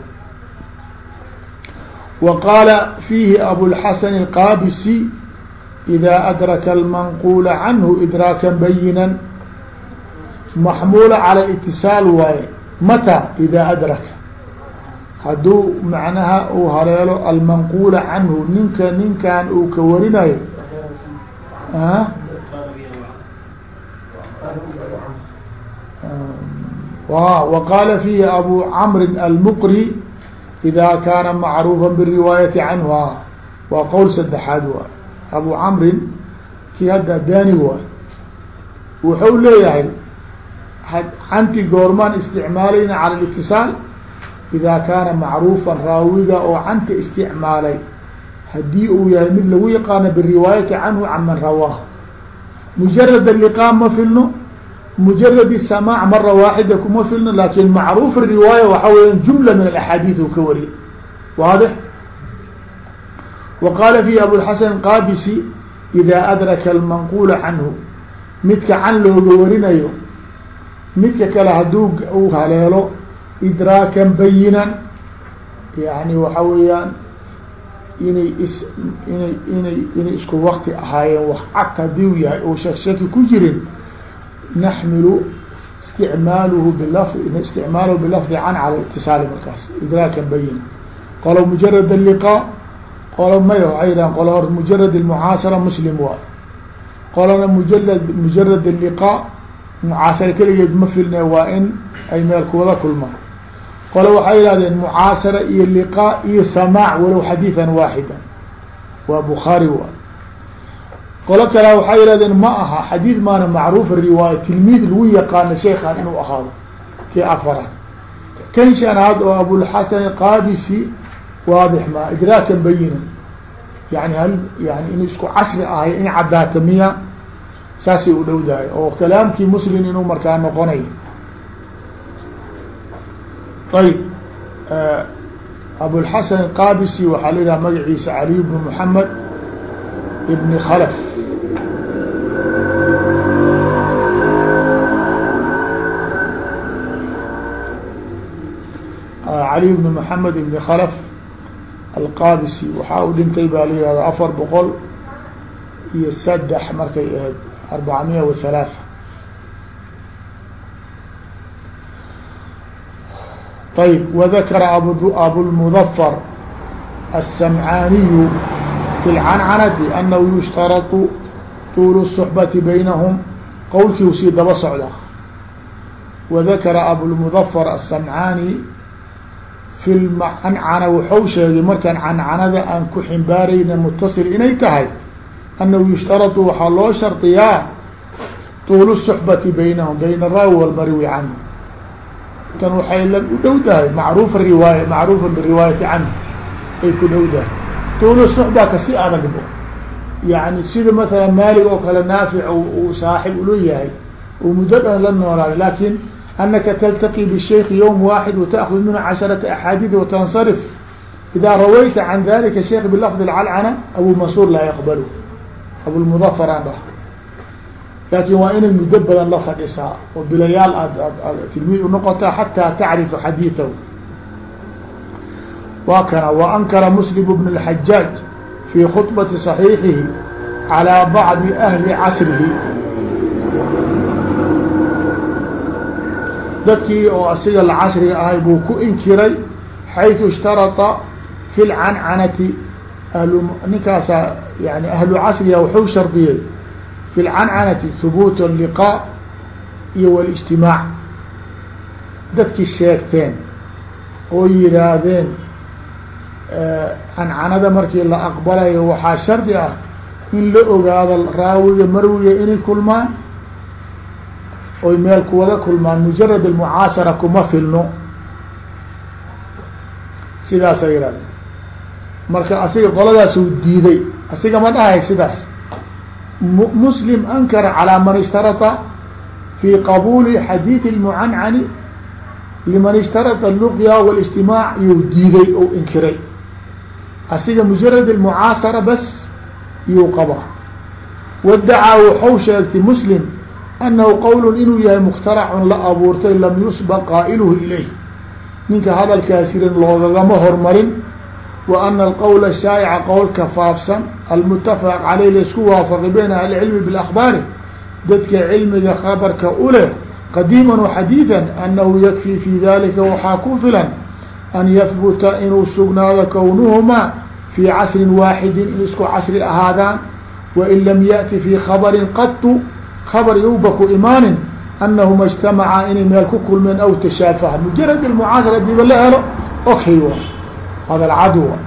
[SPEAKER 1] wa qaala fiihi abulxasan alqaabisi ida adraka almanquula canhu idraakan bayinan. Maxmuula cala itisaal waaye mata ida adraka hadduu macnaha uu haleelo almanquula canhu ninka ninkan uu ka warinayo waqaala fiihi abu camrin almuqri ida kaana macruufa biriwaayati canhu. A waa qowl saddexaad waay abu camrin kii hadda daani waay wuxuu leeyahay canti goormaan isticmaalayna cala litisaal ida kaana macruufan raawiga oo canta isticmaalay haddii uu yahay mid lagu yaqaano biriwaayati canhu can man rawaahu mujarad aliqaa ma filno mujarad isamaac mara waaxida kuma filno laakin macruuf riwaaya waxaa weyaan jumla min alaxaadiid uu ka wariyay waadix wa qaala abulxasan qaabisi ida adraka almanquula canhu midka can looga warinayo midka kale hadduu haleelo idraakan bayinan yani waxa weeyaan inay is inay inay inay isku wakti ahaayeen wax cad hadiu yahay oo shakshaki ku jirin naxmilu isticmaaluhu bilaf isticmaaluhu bilafdi can cala itisaali markaas idraakan bayina qolo mujarad alliqaa qolo may waxay yidhahan qolo hor mujarad almucaasara muslim waay qolona mujalad mujarad alliqaa mucaasara keligeed ma filne waa in ay meel kuwada kulmaan qole waxay yihahdeen mucaasara iyo liqaa iyo samaac walow xadiidan waaxidan waa bukhaari waa. Qolo kale waxay yihahdeen ma aha xadiid maana macruufa riwaaya tilmiid lagu yaqaano sheekan inuu ahaado kii afaraad kan shanaad oo abulxasan qaadisi waadix ma idraakan bayinan yani hal yani inuu isku casri ahay in caddaata miya saasay u dhowdahay. Oo kalaamkii muslim inuu markaa noqonayo ayb abulxasan qaabisi waxaa la yidhaha magaciisa caliy bnu moxamed ibni khalf cali bni moxamed ibni khalf alqaabisi waxaa u dhintay baa la yihahda afar boqol iyo saddex markay ahayd arbacamiya wa halaaa طيب وذkر أبوالمظفر السمعاني في العنعنة أنه يشhترط طول الصحبة بينهم qowlkii u sii daba socda وذkر أبوالمظفر السمعاني في العنعنة wuxuu sheegay markaan cancanada aan ku ximbaarayna متصل inay tahay أنه يشhترط waxaa loo sharطiyaa طول الصحبة بينهم بين الراوي والمروي عنه tan waxay la u dhow tahay macruuf riwaaya macruufa biriwaayati canhu ay ku dhow tahay tuulu suxbaa kasi adagbo yani sida masalan maalig oo kale naafic uu saaxib ula yahay oo muddo dhan la noolaayo laakin anaka taltaqi bishayki yowm waaxid wataakud minhu casharata axaadiid watansarif idaa rawayta can dalika sheikh bilafdi alcalcana abu mansuur laa yaqbalu. Abulmudafar aan dhah laakin waa inay muddo badan la fadhisaa oo bilayaal aad ad tilmiid unoqotaa xataa tacrifa xadiiثahu waa kana وankara mslim bn الxajaaj fi khطbati صaxiixihi calىa bacdi ahli casrihi dadkii oo asiga la casriga ahay buu ku inkiray xayثu اshtarطa fi اlcancanati ahlu ninkaasa yani ahlu casriga wuxuu shardiyey fi lcancanati hubuut liqaa iyo wاlijtimaac dadkii sheegteen oo yidhaahdeen cancanada markii la aqbalayo waxaa shardi ah in la ogaado raawiga marwiga inay kulmaan oy meel kuwada kulmaan. Mujarad almucaasara kuma filno. Sidaasa yidhahdeen marka asiga qoladaasuu diiday asiga ma dhahay sidaas مسلم أنkر على mن اشhترط في qبول xadيiث المعنcن لmن اشhترط اللقيا والاجتماع yuu diiday ou inkiray asiga مجرد المعاaصرة bس yuu qaba وادعىa wxu sheegtay مسلم أنه qول inuu yahay مkترع la abuurtay lm يسبق qائلh إليه ninka hadalkaasirin loogagama hormarin wa ana alqowla shaa'ica qowlka faafsan almutafaq caleyh laisku waafaqi bayna ahlicilmi biakbaari dadka cilmiga khabarka uleh qadiiman waxadiidan anahu yakfii fi dalika waxaa ku filan an yahbuta inuu sugnaado kownuhumaa fii casrin waaxidin in isku casri ahaadaan wain lam yaأti fii khabarin qatu khabar yuba ku imaanin anahuma اجtamacaa inay meel ku kulmeen aw tashaafaha mujarad almucaasara diba la helo okay wa hada alcadwa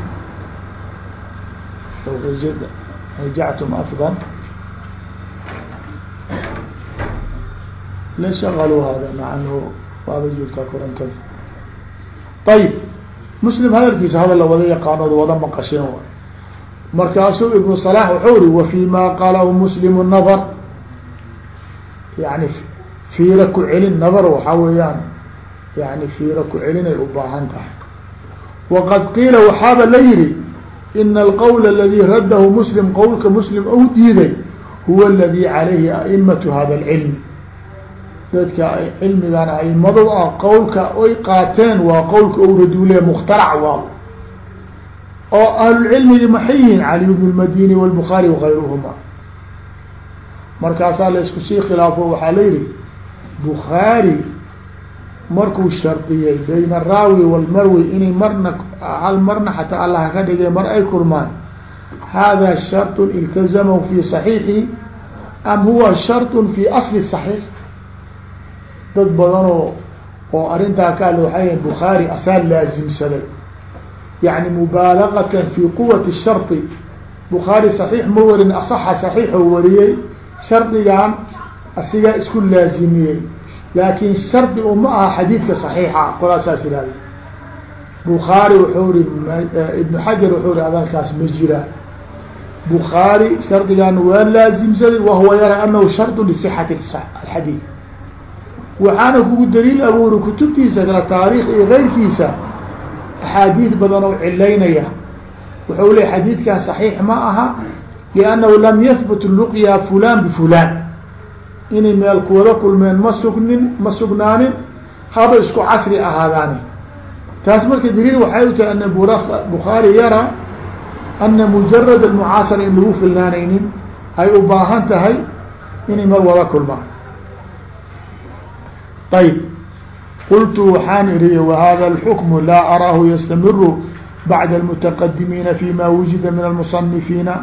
[SPEAKER 1] rajactum afdan la shaqaluu hada maca anhu waaba joogtaa korantada ayib muslim hadalkiisa hadal la wada yaqaanood wada maqasheen wa markaasuu ibnu صلاح wuxuu ri wفي ma qalahu mslim الnadr yani fiira ku celin nadr waxaa weeyaan yani fiira ku celinay u baahan tahay waqad qiila waxaaba la yihi ina alqowla aladii raddahu muslim qowlka muslim ou diiday huwa aladii calayhi aimatu hada alcilmi dadka cilmigan aimadu ah qowlka oy qaateen waa qowlka ou raduule mukhtarac waa oo ahlulcilmigi maxay yihiin caliyu bnu lmadini walbukhaari wagayruhuma markaasaa laysku sii khilaafo waxaa la yihi bukhaari markuu shardiyey bayn araawi walmarwi inay marna hal marna xataa alla haka dhigay mar ay kulmaan hada shardun iltazamahu fi صaxiixihi am huwa shardun fi asli صaxiix dad badanoo oo arrintaa ka ale waxay yahin bukhaari asaa laazimsaday. Yani mubaalagatan fi quwati shardi bukhaari saxiix ma warin asaxa saxiixoo wariyey shardigan asigaa isku laazimiyey laakin shardi uma aha xadiidka saxiixa. Qolaasaas ihahda bukhaari wuxuu ri ibnu xajar wuxuu ri adalkaas ma jira. Bukhaari shardigan waa laazimsaday wahuwa yara anahu shardu lisixati alxadiid waxaana kugu daliil abuuri kutubtiisa kala taariikh iyo keyrkiisa axaadiid badan oo cilaynaya wuxuu ley xadiidkan صaxiix ma aha liannahu lam yahbut luqya fulan bifulan inay meel kuwada kulmeen ma sugnin ma sugnaanin haba isku casri ahaadaani taas marka daliil waxay u tahay ana bukhaari yara ana mujarad almucaasara in lagu filnaanaynin ay u baahan tahay inay meel wada kulmaan. Ayb qultu waxaan iriy whada اlxukm laa araahu ystamiru bacd اlmutaqadimiina fima wujida min almusanifiina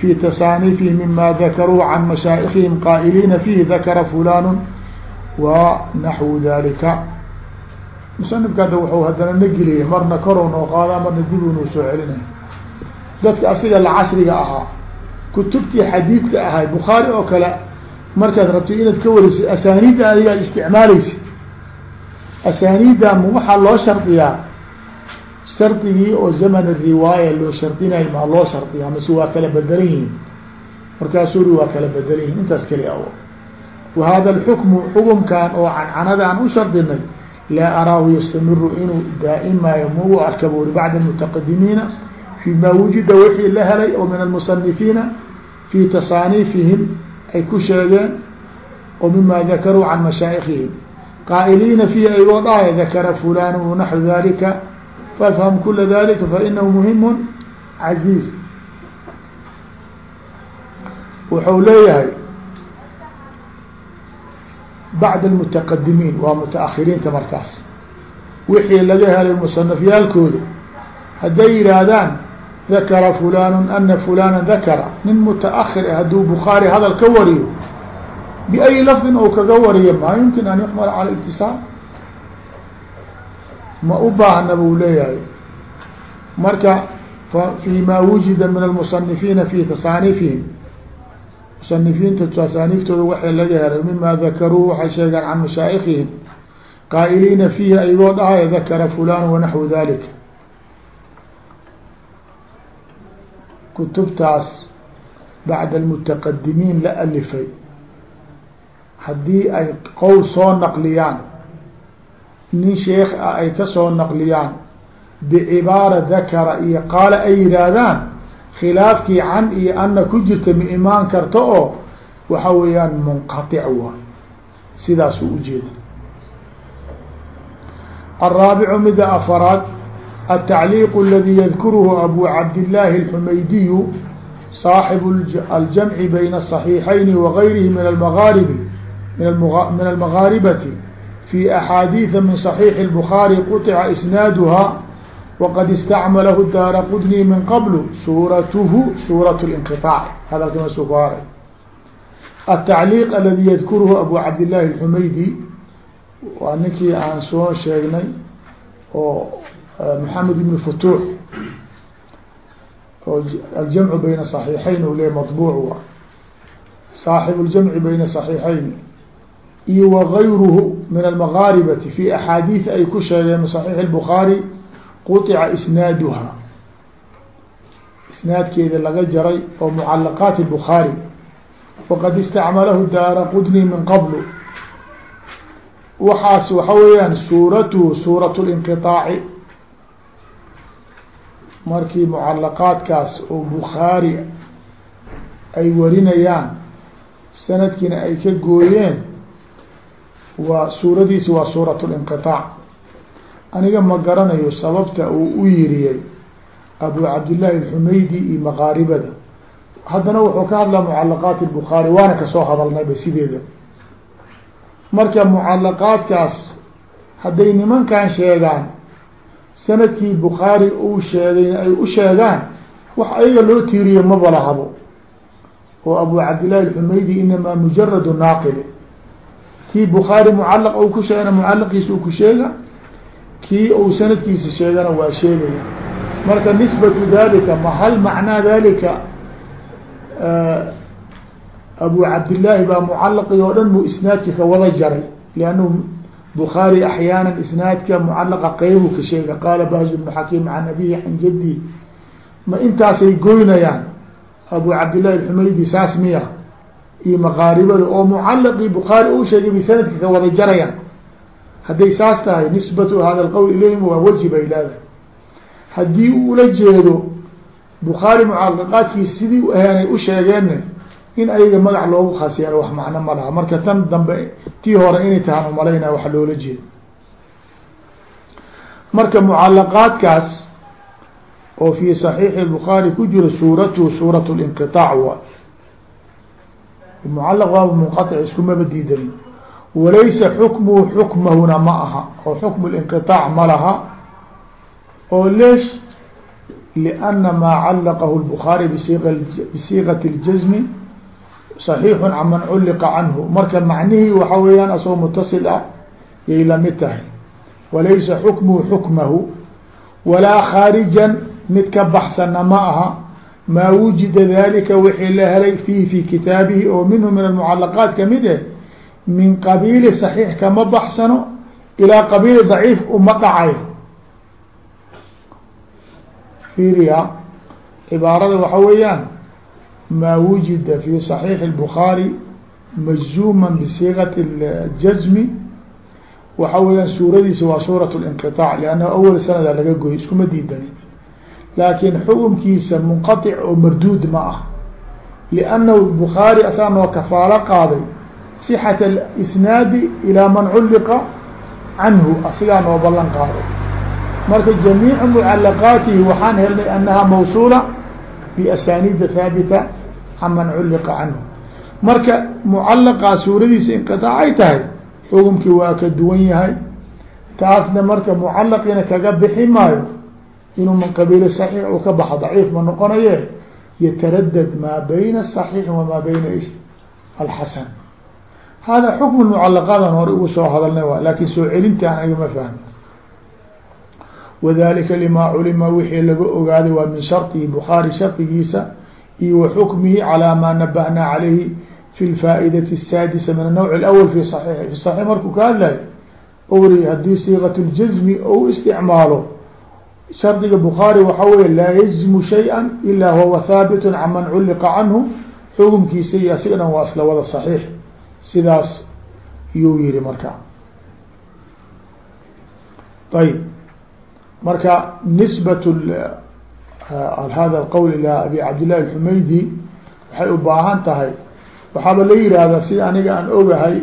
[SPEAKER 1] tasaanifihi mima dakaruu can mashaaikhihim qaa'iliina fihi dakara fulan wa naxwu dalika musanifka hadda wuxuu haddana na geliyay marna korow noo qaadaa marna dibuu noo soo celinay dadka asiga la casriga ahaa kutubtii xadiidka ahay bukhaari oo kale markaad rabto inaad ka warisay asaaniidda adigaad isticmaaleysa asaaniidda ma waxaa loo shardiyaa shardigii oo zaman riwaaya loo shardinayo maa loo shardiyaa mase waa kala bedelan yihiin markaasuu ri waa kala bedelan yihiin intaas keli aw wa hada alxukmu xukumkan oo cancanada aan u shardinay laa araahu yastamiru inuu daa'imayo mau arka buri bacda mutaqadimiina fi ma wujida wixii la helay oo min almusanifiina fi tasaaniifihim ay ku sheegeen oo mima dakaruu can mashaaikhihim qaa'iliina fiihi aygoo dhahaya dakara fulan wanaxu dalika fafham kula dalika fainahu muhimu caziiz wuxuu leeyahay bacd almutaqadimiin waa mutaahiriinta markaas wixii laga helay musanafyaalkooda hadday yihaahdaan dakara fulan ana fulana dakara nin mutaahir hadduu bukaari hadal ka wariyo biayi lafdin ou kaga wariyo maa yumkin an yuxmala cala اltisaal ma u baahna buu leeyahay. Marka fima wujida min almusanifiina fi tasaanifihim. Musanifiinta tasaaniiftooda waxay laga helay mima dakaruu waxay sheegaan can mashaaikhihim qaa'iliina fiihi ayagoo dhahay dakara fulan wanaxwu dalik kutubtaas bacda almutaqadimiin la alifay. Haddii ay qowl soo naqliyaan nin sheekh ah ay ka soo naqliyaan bicibaara dakara iyo qaala ay yihaahdaan khilaafkii can iyo ana ku jirta ma imaan karta oo waxa weeyaan munqaطic waay sidaasuu ujeeda alraabicu mida afaraad التعليق الذي يذكره أبو عبد الله الحميدي صاحب الجمع بين الصحيحين وغيره من المغارب من المغاربة في أحاديث من صحيح البخاري قطع إسنادها وقد استعمله الدار قدني من قبل سورته سورة الانقطاع هذا كما سفاري التعليق الذي يذكره أبو عبد الله الحميدي waa ninkii aan soo sheegnay oo محamed بن فتوح oo aljamcu bayna صaحيixayn u le maطbuuc wa صaaxiب اljamci bayna صaحيixayn iyo wغayruhu min almagaaribati fi axaadiiث ay ku sheegeen min صaحيiح الbخaarي quطica isnaaduha isnaadkeeda laga jaray oo mucalaqaat الbخaarي waqad istacmalahu daara qudni min qabl waxaas waxa weeyaan suuratuhu suuraة الانqiطaaci markii mucalaqaadkaas oo bukhaari ay warinayaan sanadkiina ay ka gooyeen waa suuradiisi waa suurat linqiaac aniga ma garanayo sababta uu u yiriyay abu cabdillahi alxumeydi iyo maqaaribada. Haddana wuxuu ka hadlaa mucalaqaat lbukhaari waana ka soo hadalnayba sideeda. Marka mucalaqaadkaas hadday nimankan sheegaan sannadkii bukhaari uu sheegay ay u sheegaan wax ayaga loo tiiriyo mabalahabo oo abu cabdillaahi alxumeydi inamaa mujaradu naaqili kii bukhaari mucalaq u ku sheegana mucalaqiisa u ku sheega kii uu sanadkiisa sheegana waa sheegaya. Marka nisbatu dalika ma hal macnaa dalika abu cabdillaahi baa mucalaqi oo dhan mu isnaadka ka wada jaray. Liannahu bukhaari axyaana isnaadka mucalaqa qeybu ka sheega qaala bahz bnu xakiim can abihi can jaddi ma intaasay goynayaan? Abu cabdillahi alxumaydi saas miya iyo maqaaribada oo mucalaqii bukaari u sheegay bay sanadka ka wada jarayaan. Hadday saas tahay nisbatu hada alqawl ilayhim waa weji bay leedahay. Haddii uu ula jeedo bukaari mucalaqaadkii sidii u aheenay u sheegeenna in ayaga magac loogu khaas wax macno ma laha. Marka tan dambe tii hore inay tahaan umalaynaa wax loola jeedo. Marka mucalaqaadkaas oo fii saxiixi bukhaari ku jiro suuratu suurat linqiaac wa mucalaq waaba munqaطic iskumaba diidanin walaysa xukmuhu xukmahuna ma aha oo xukmu اlinqiطaac ma laha oo leesh لأna maa calaqahu الbukhaari bisiiqat اljazmi صaxiixu can man culliqa canhu marka macnihii waxa weeyaan asagoo mutasil ah yay lamid tahay walaysa xukmuhu xukmahu walaa khaarijan mid ka baxsana ma aha maa wujida dalika wixii la helay fiihi fi kitaabihi oo minhu min almucalaqaat kamid eh min qabiili صaxiix kama baxsano ilaa qabiili daciif uma dhacayo fiiriya cibaarada waxa weeyaan maa wujida fi صaxiixi الbukhaari majzuuma bisiiqat اljazmi waxa weeyaan suuradiisa waa suuraة اlinqiطaac lannahu awal sanada laga goy iskuma diidani laakiin xukumkiisa munqaطic oo marduud ma ah liannahu bukhaari asaa noo kafaalo qaaday صixat اlisnaadi ilaa man culliqa canhu asigaa noo ballan qaaday marka jamiicu mucalaqaatihi waxaan helnay annaha mawsuula biasaniida haabita can man culliqa canhu marka mucalaqaa suuradiisa inqiطaac ay tahay xukumkii waa ka duwan yahay taasna marka mucalaqiina kaga bixi maayo inuu min qabiili صaxiix uu ka baxo daciif ma noqonaye yataradad maa bayna صaxiixi wamaa bayna alxasan hada xukm mucalaqaadan hore ugu soo hadalnay wa laakin soo celintaan agama fahmi wadalika lima culima wixii laga ogaaday waa min sharطihi bukhaari shardigiisa iyo wa xukmihi calaa maa nabahnaa calayhi fi lfaa'idati الsaadisa min anawc اlأwl fi صaxiix fi صaxiix markuu ka hadlayo ori haddii siiqat اljazmi ou isticmaalo shardiga bukhaari waxaa weye laa yajzimu shayئa ilaa huwa haabit can man culliqa canhu xukumkiisa iyo asiga waa isla wada صaxiix sidaas yuu yihi marka. Ayb marka nisbat hada alqowl ilaa abi cabdillahi alxumaydi waxay u baahan tahay. Waxaaba la yihahdaa sida aniga aan ogahay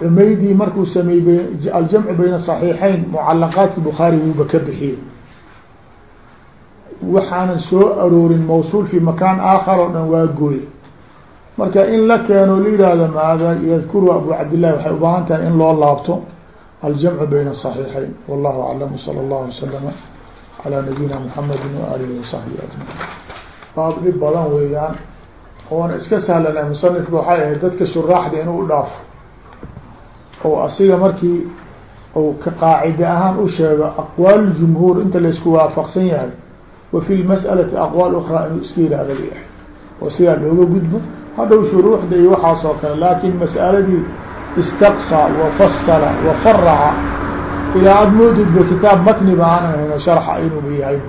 [SPEAKER 1] xumaydi markuu sameeyey aljamcu bayna صaxiixayn mucalaqaadki bukhaari wuuba ka bixiyey waxaanan soo aroorin mawsuul fi makaan aakhar oo dhan waa gooy marka in la keeno la yihahdo maada yadkuru abu cabdillahi waxay ubaahan tahay in loo laabto aljamcu bayna صaxiixayn wallahu aclam salى اllahu waslama calى nabiyina mxamedi waalihi wasaxbihi ajmaciin baab dhib badan weeyaan oona iska sahlana musanifka waxay ahayd dadka shuraaxda inuu udhaafo oo asiga markii u ka qaacide ahaan u sheego aqwaal jumhuur inta laysku waafaqsan yahay wa fi lmas'alati aqwaal ukraa inuu iska yihahda layahay oo sidaa looga gudbo hadhow shuruuxda iyo waxaas oo kale laakin mas'aladii istaqsa wafasala wafaraca ilaa aada moodidba kitaab matni ba aanan hayno sharxa inuuba yahay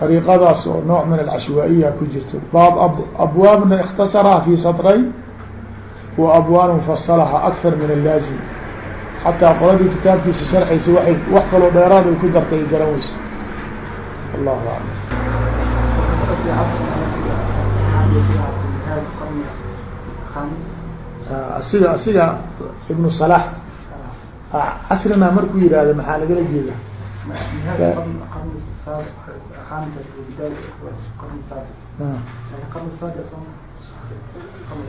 [SPEAKER 1] dariiqadaas oo nooc min alcashwaa'iya ku jirto. Baab abwaabna اkhtasaraha fi satrayn wa abwaab mufasalaha akthar min allaazim xataa qoladii kitaabkiisa sharxaysa waay wax kaloo dheeraad ay ku dartay ay garan weysa allahu aclam asiga asiga ibnu salax casrina markuu yihahdo maxaa lagala jeeda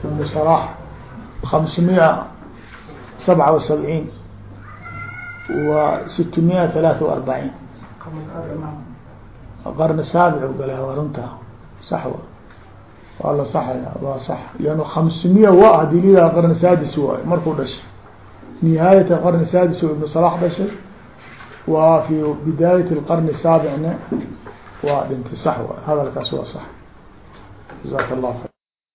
[SPEAKER 1] ibnu salax خمسمية سبعة وسبعين وستمية ثلاثة وأربعين قرن السابع وقالها ورنتها صحوة والله صح waa صح لأنه خمسمية waa hadii lidaa قرن سادس waay markuu dhashay نهاية القرن السادس ابن صلاح dhashay wa في بداية القرن السابعna waa dhintay صح hadalkaas waa صح جزاك الله خير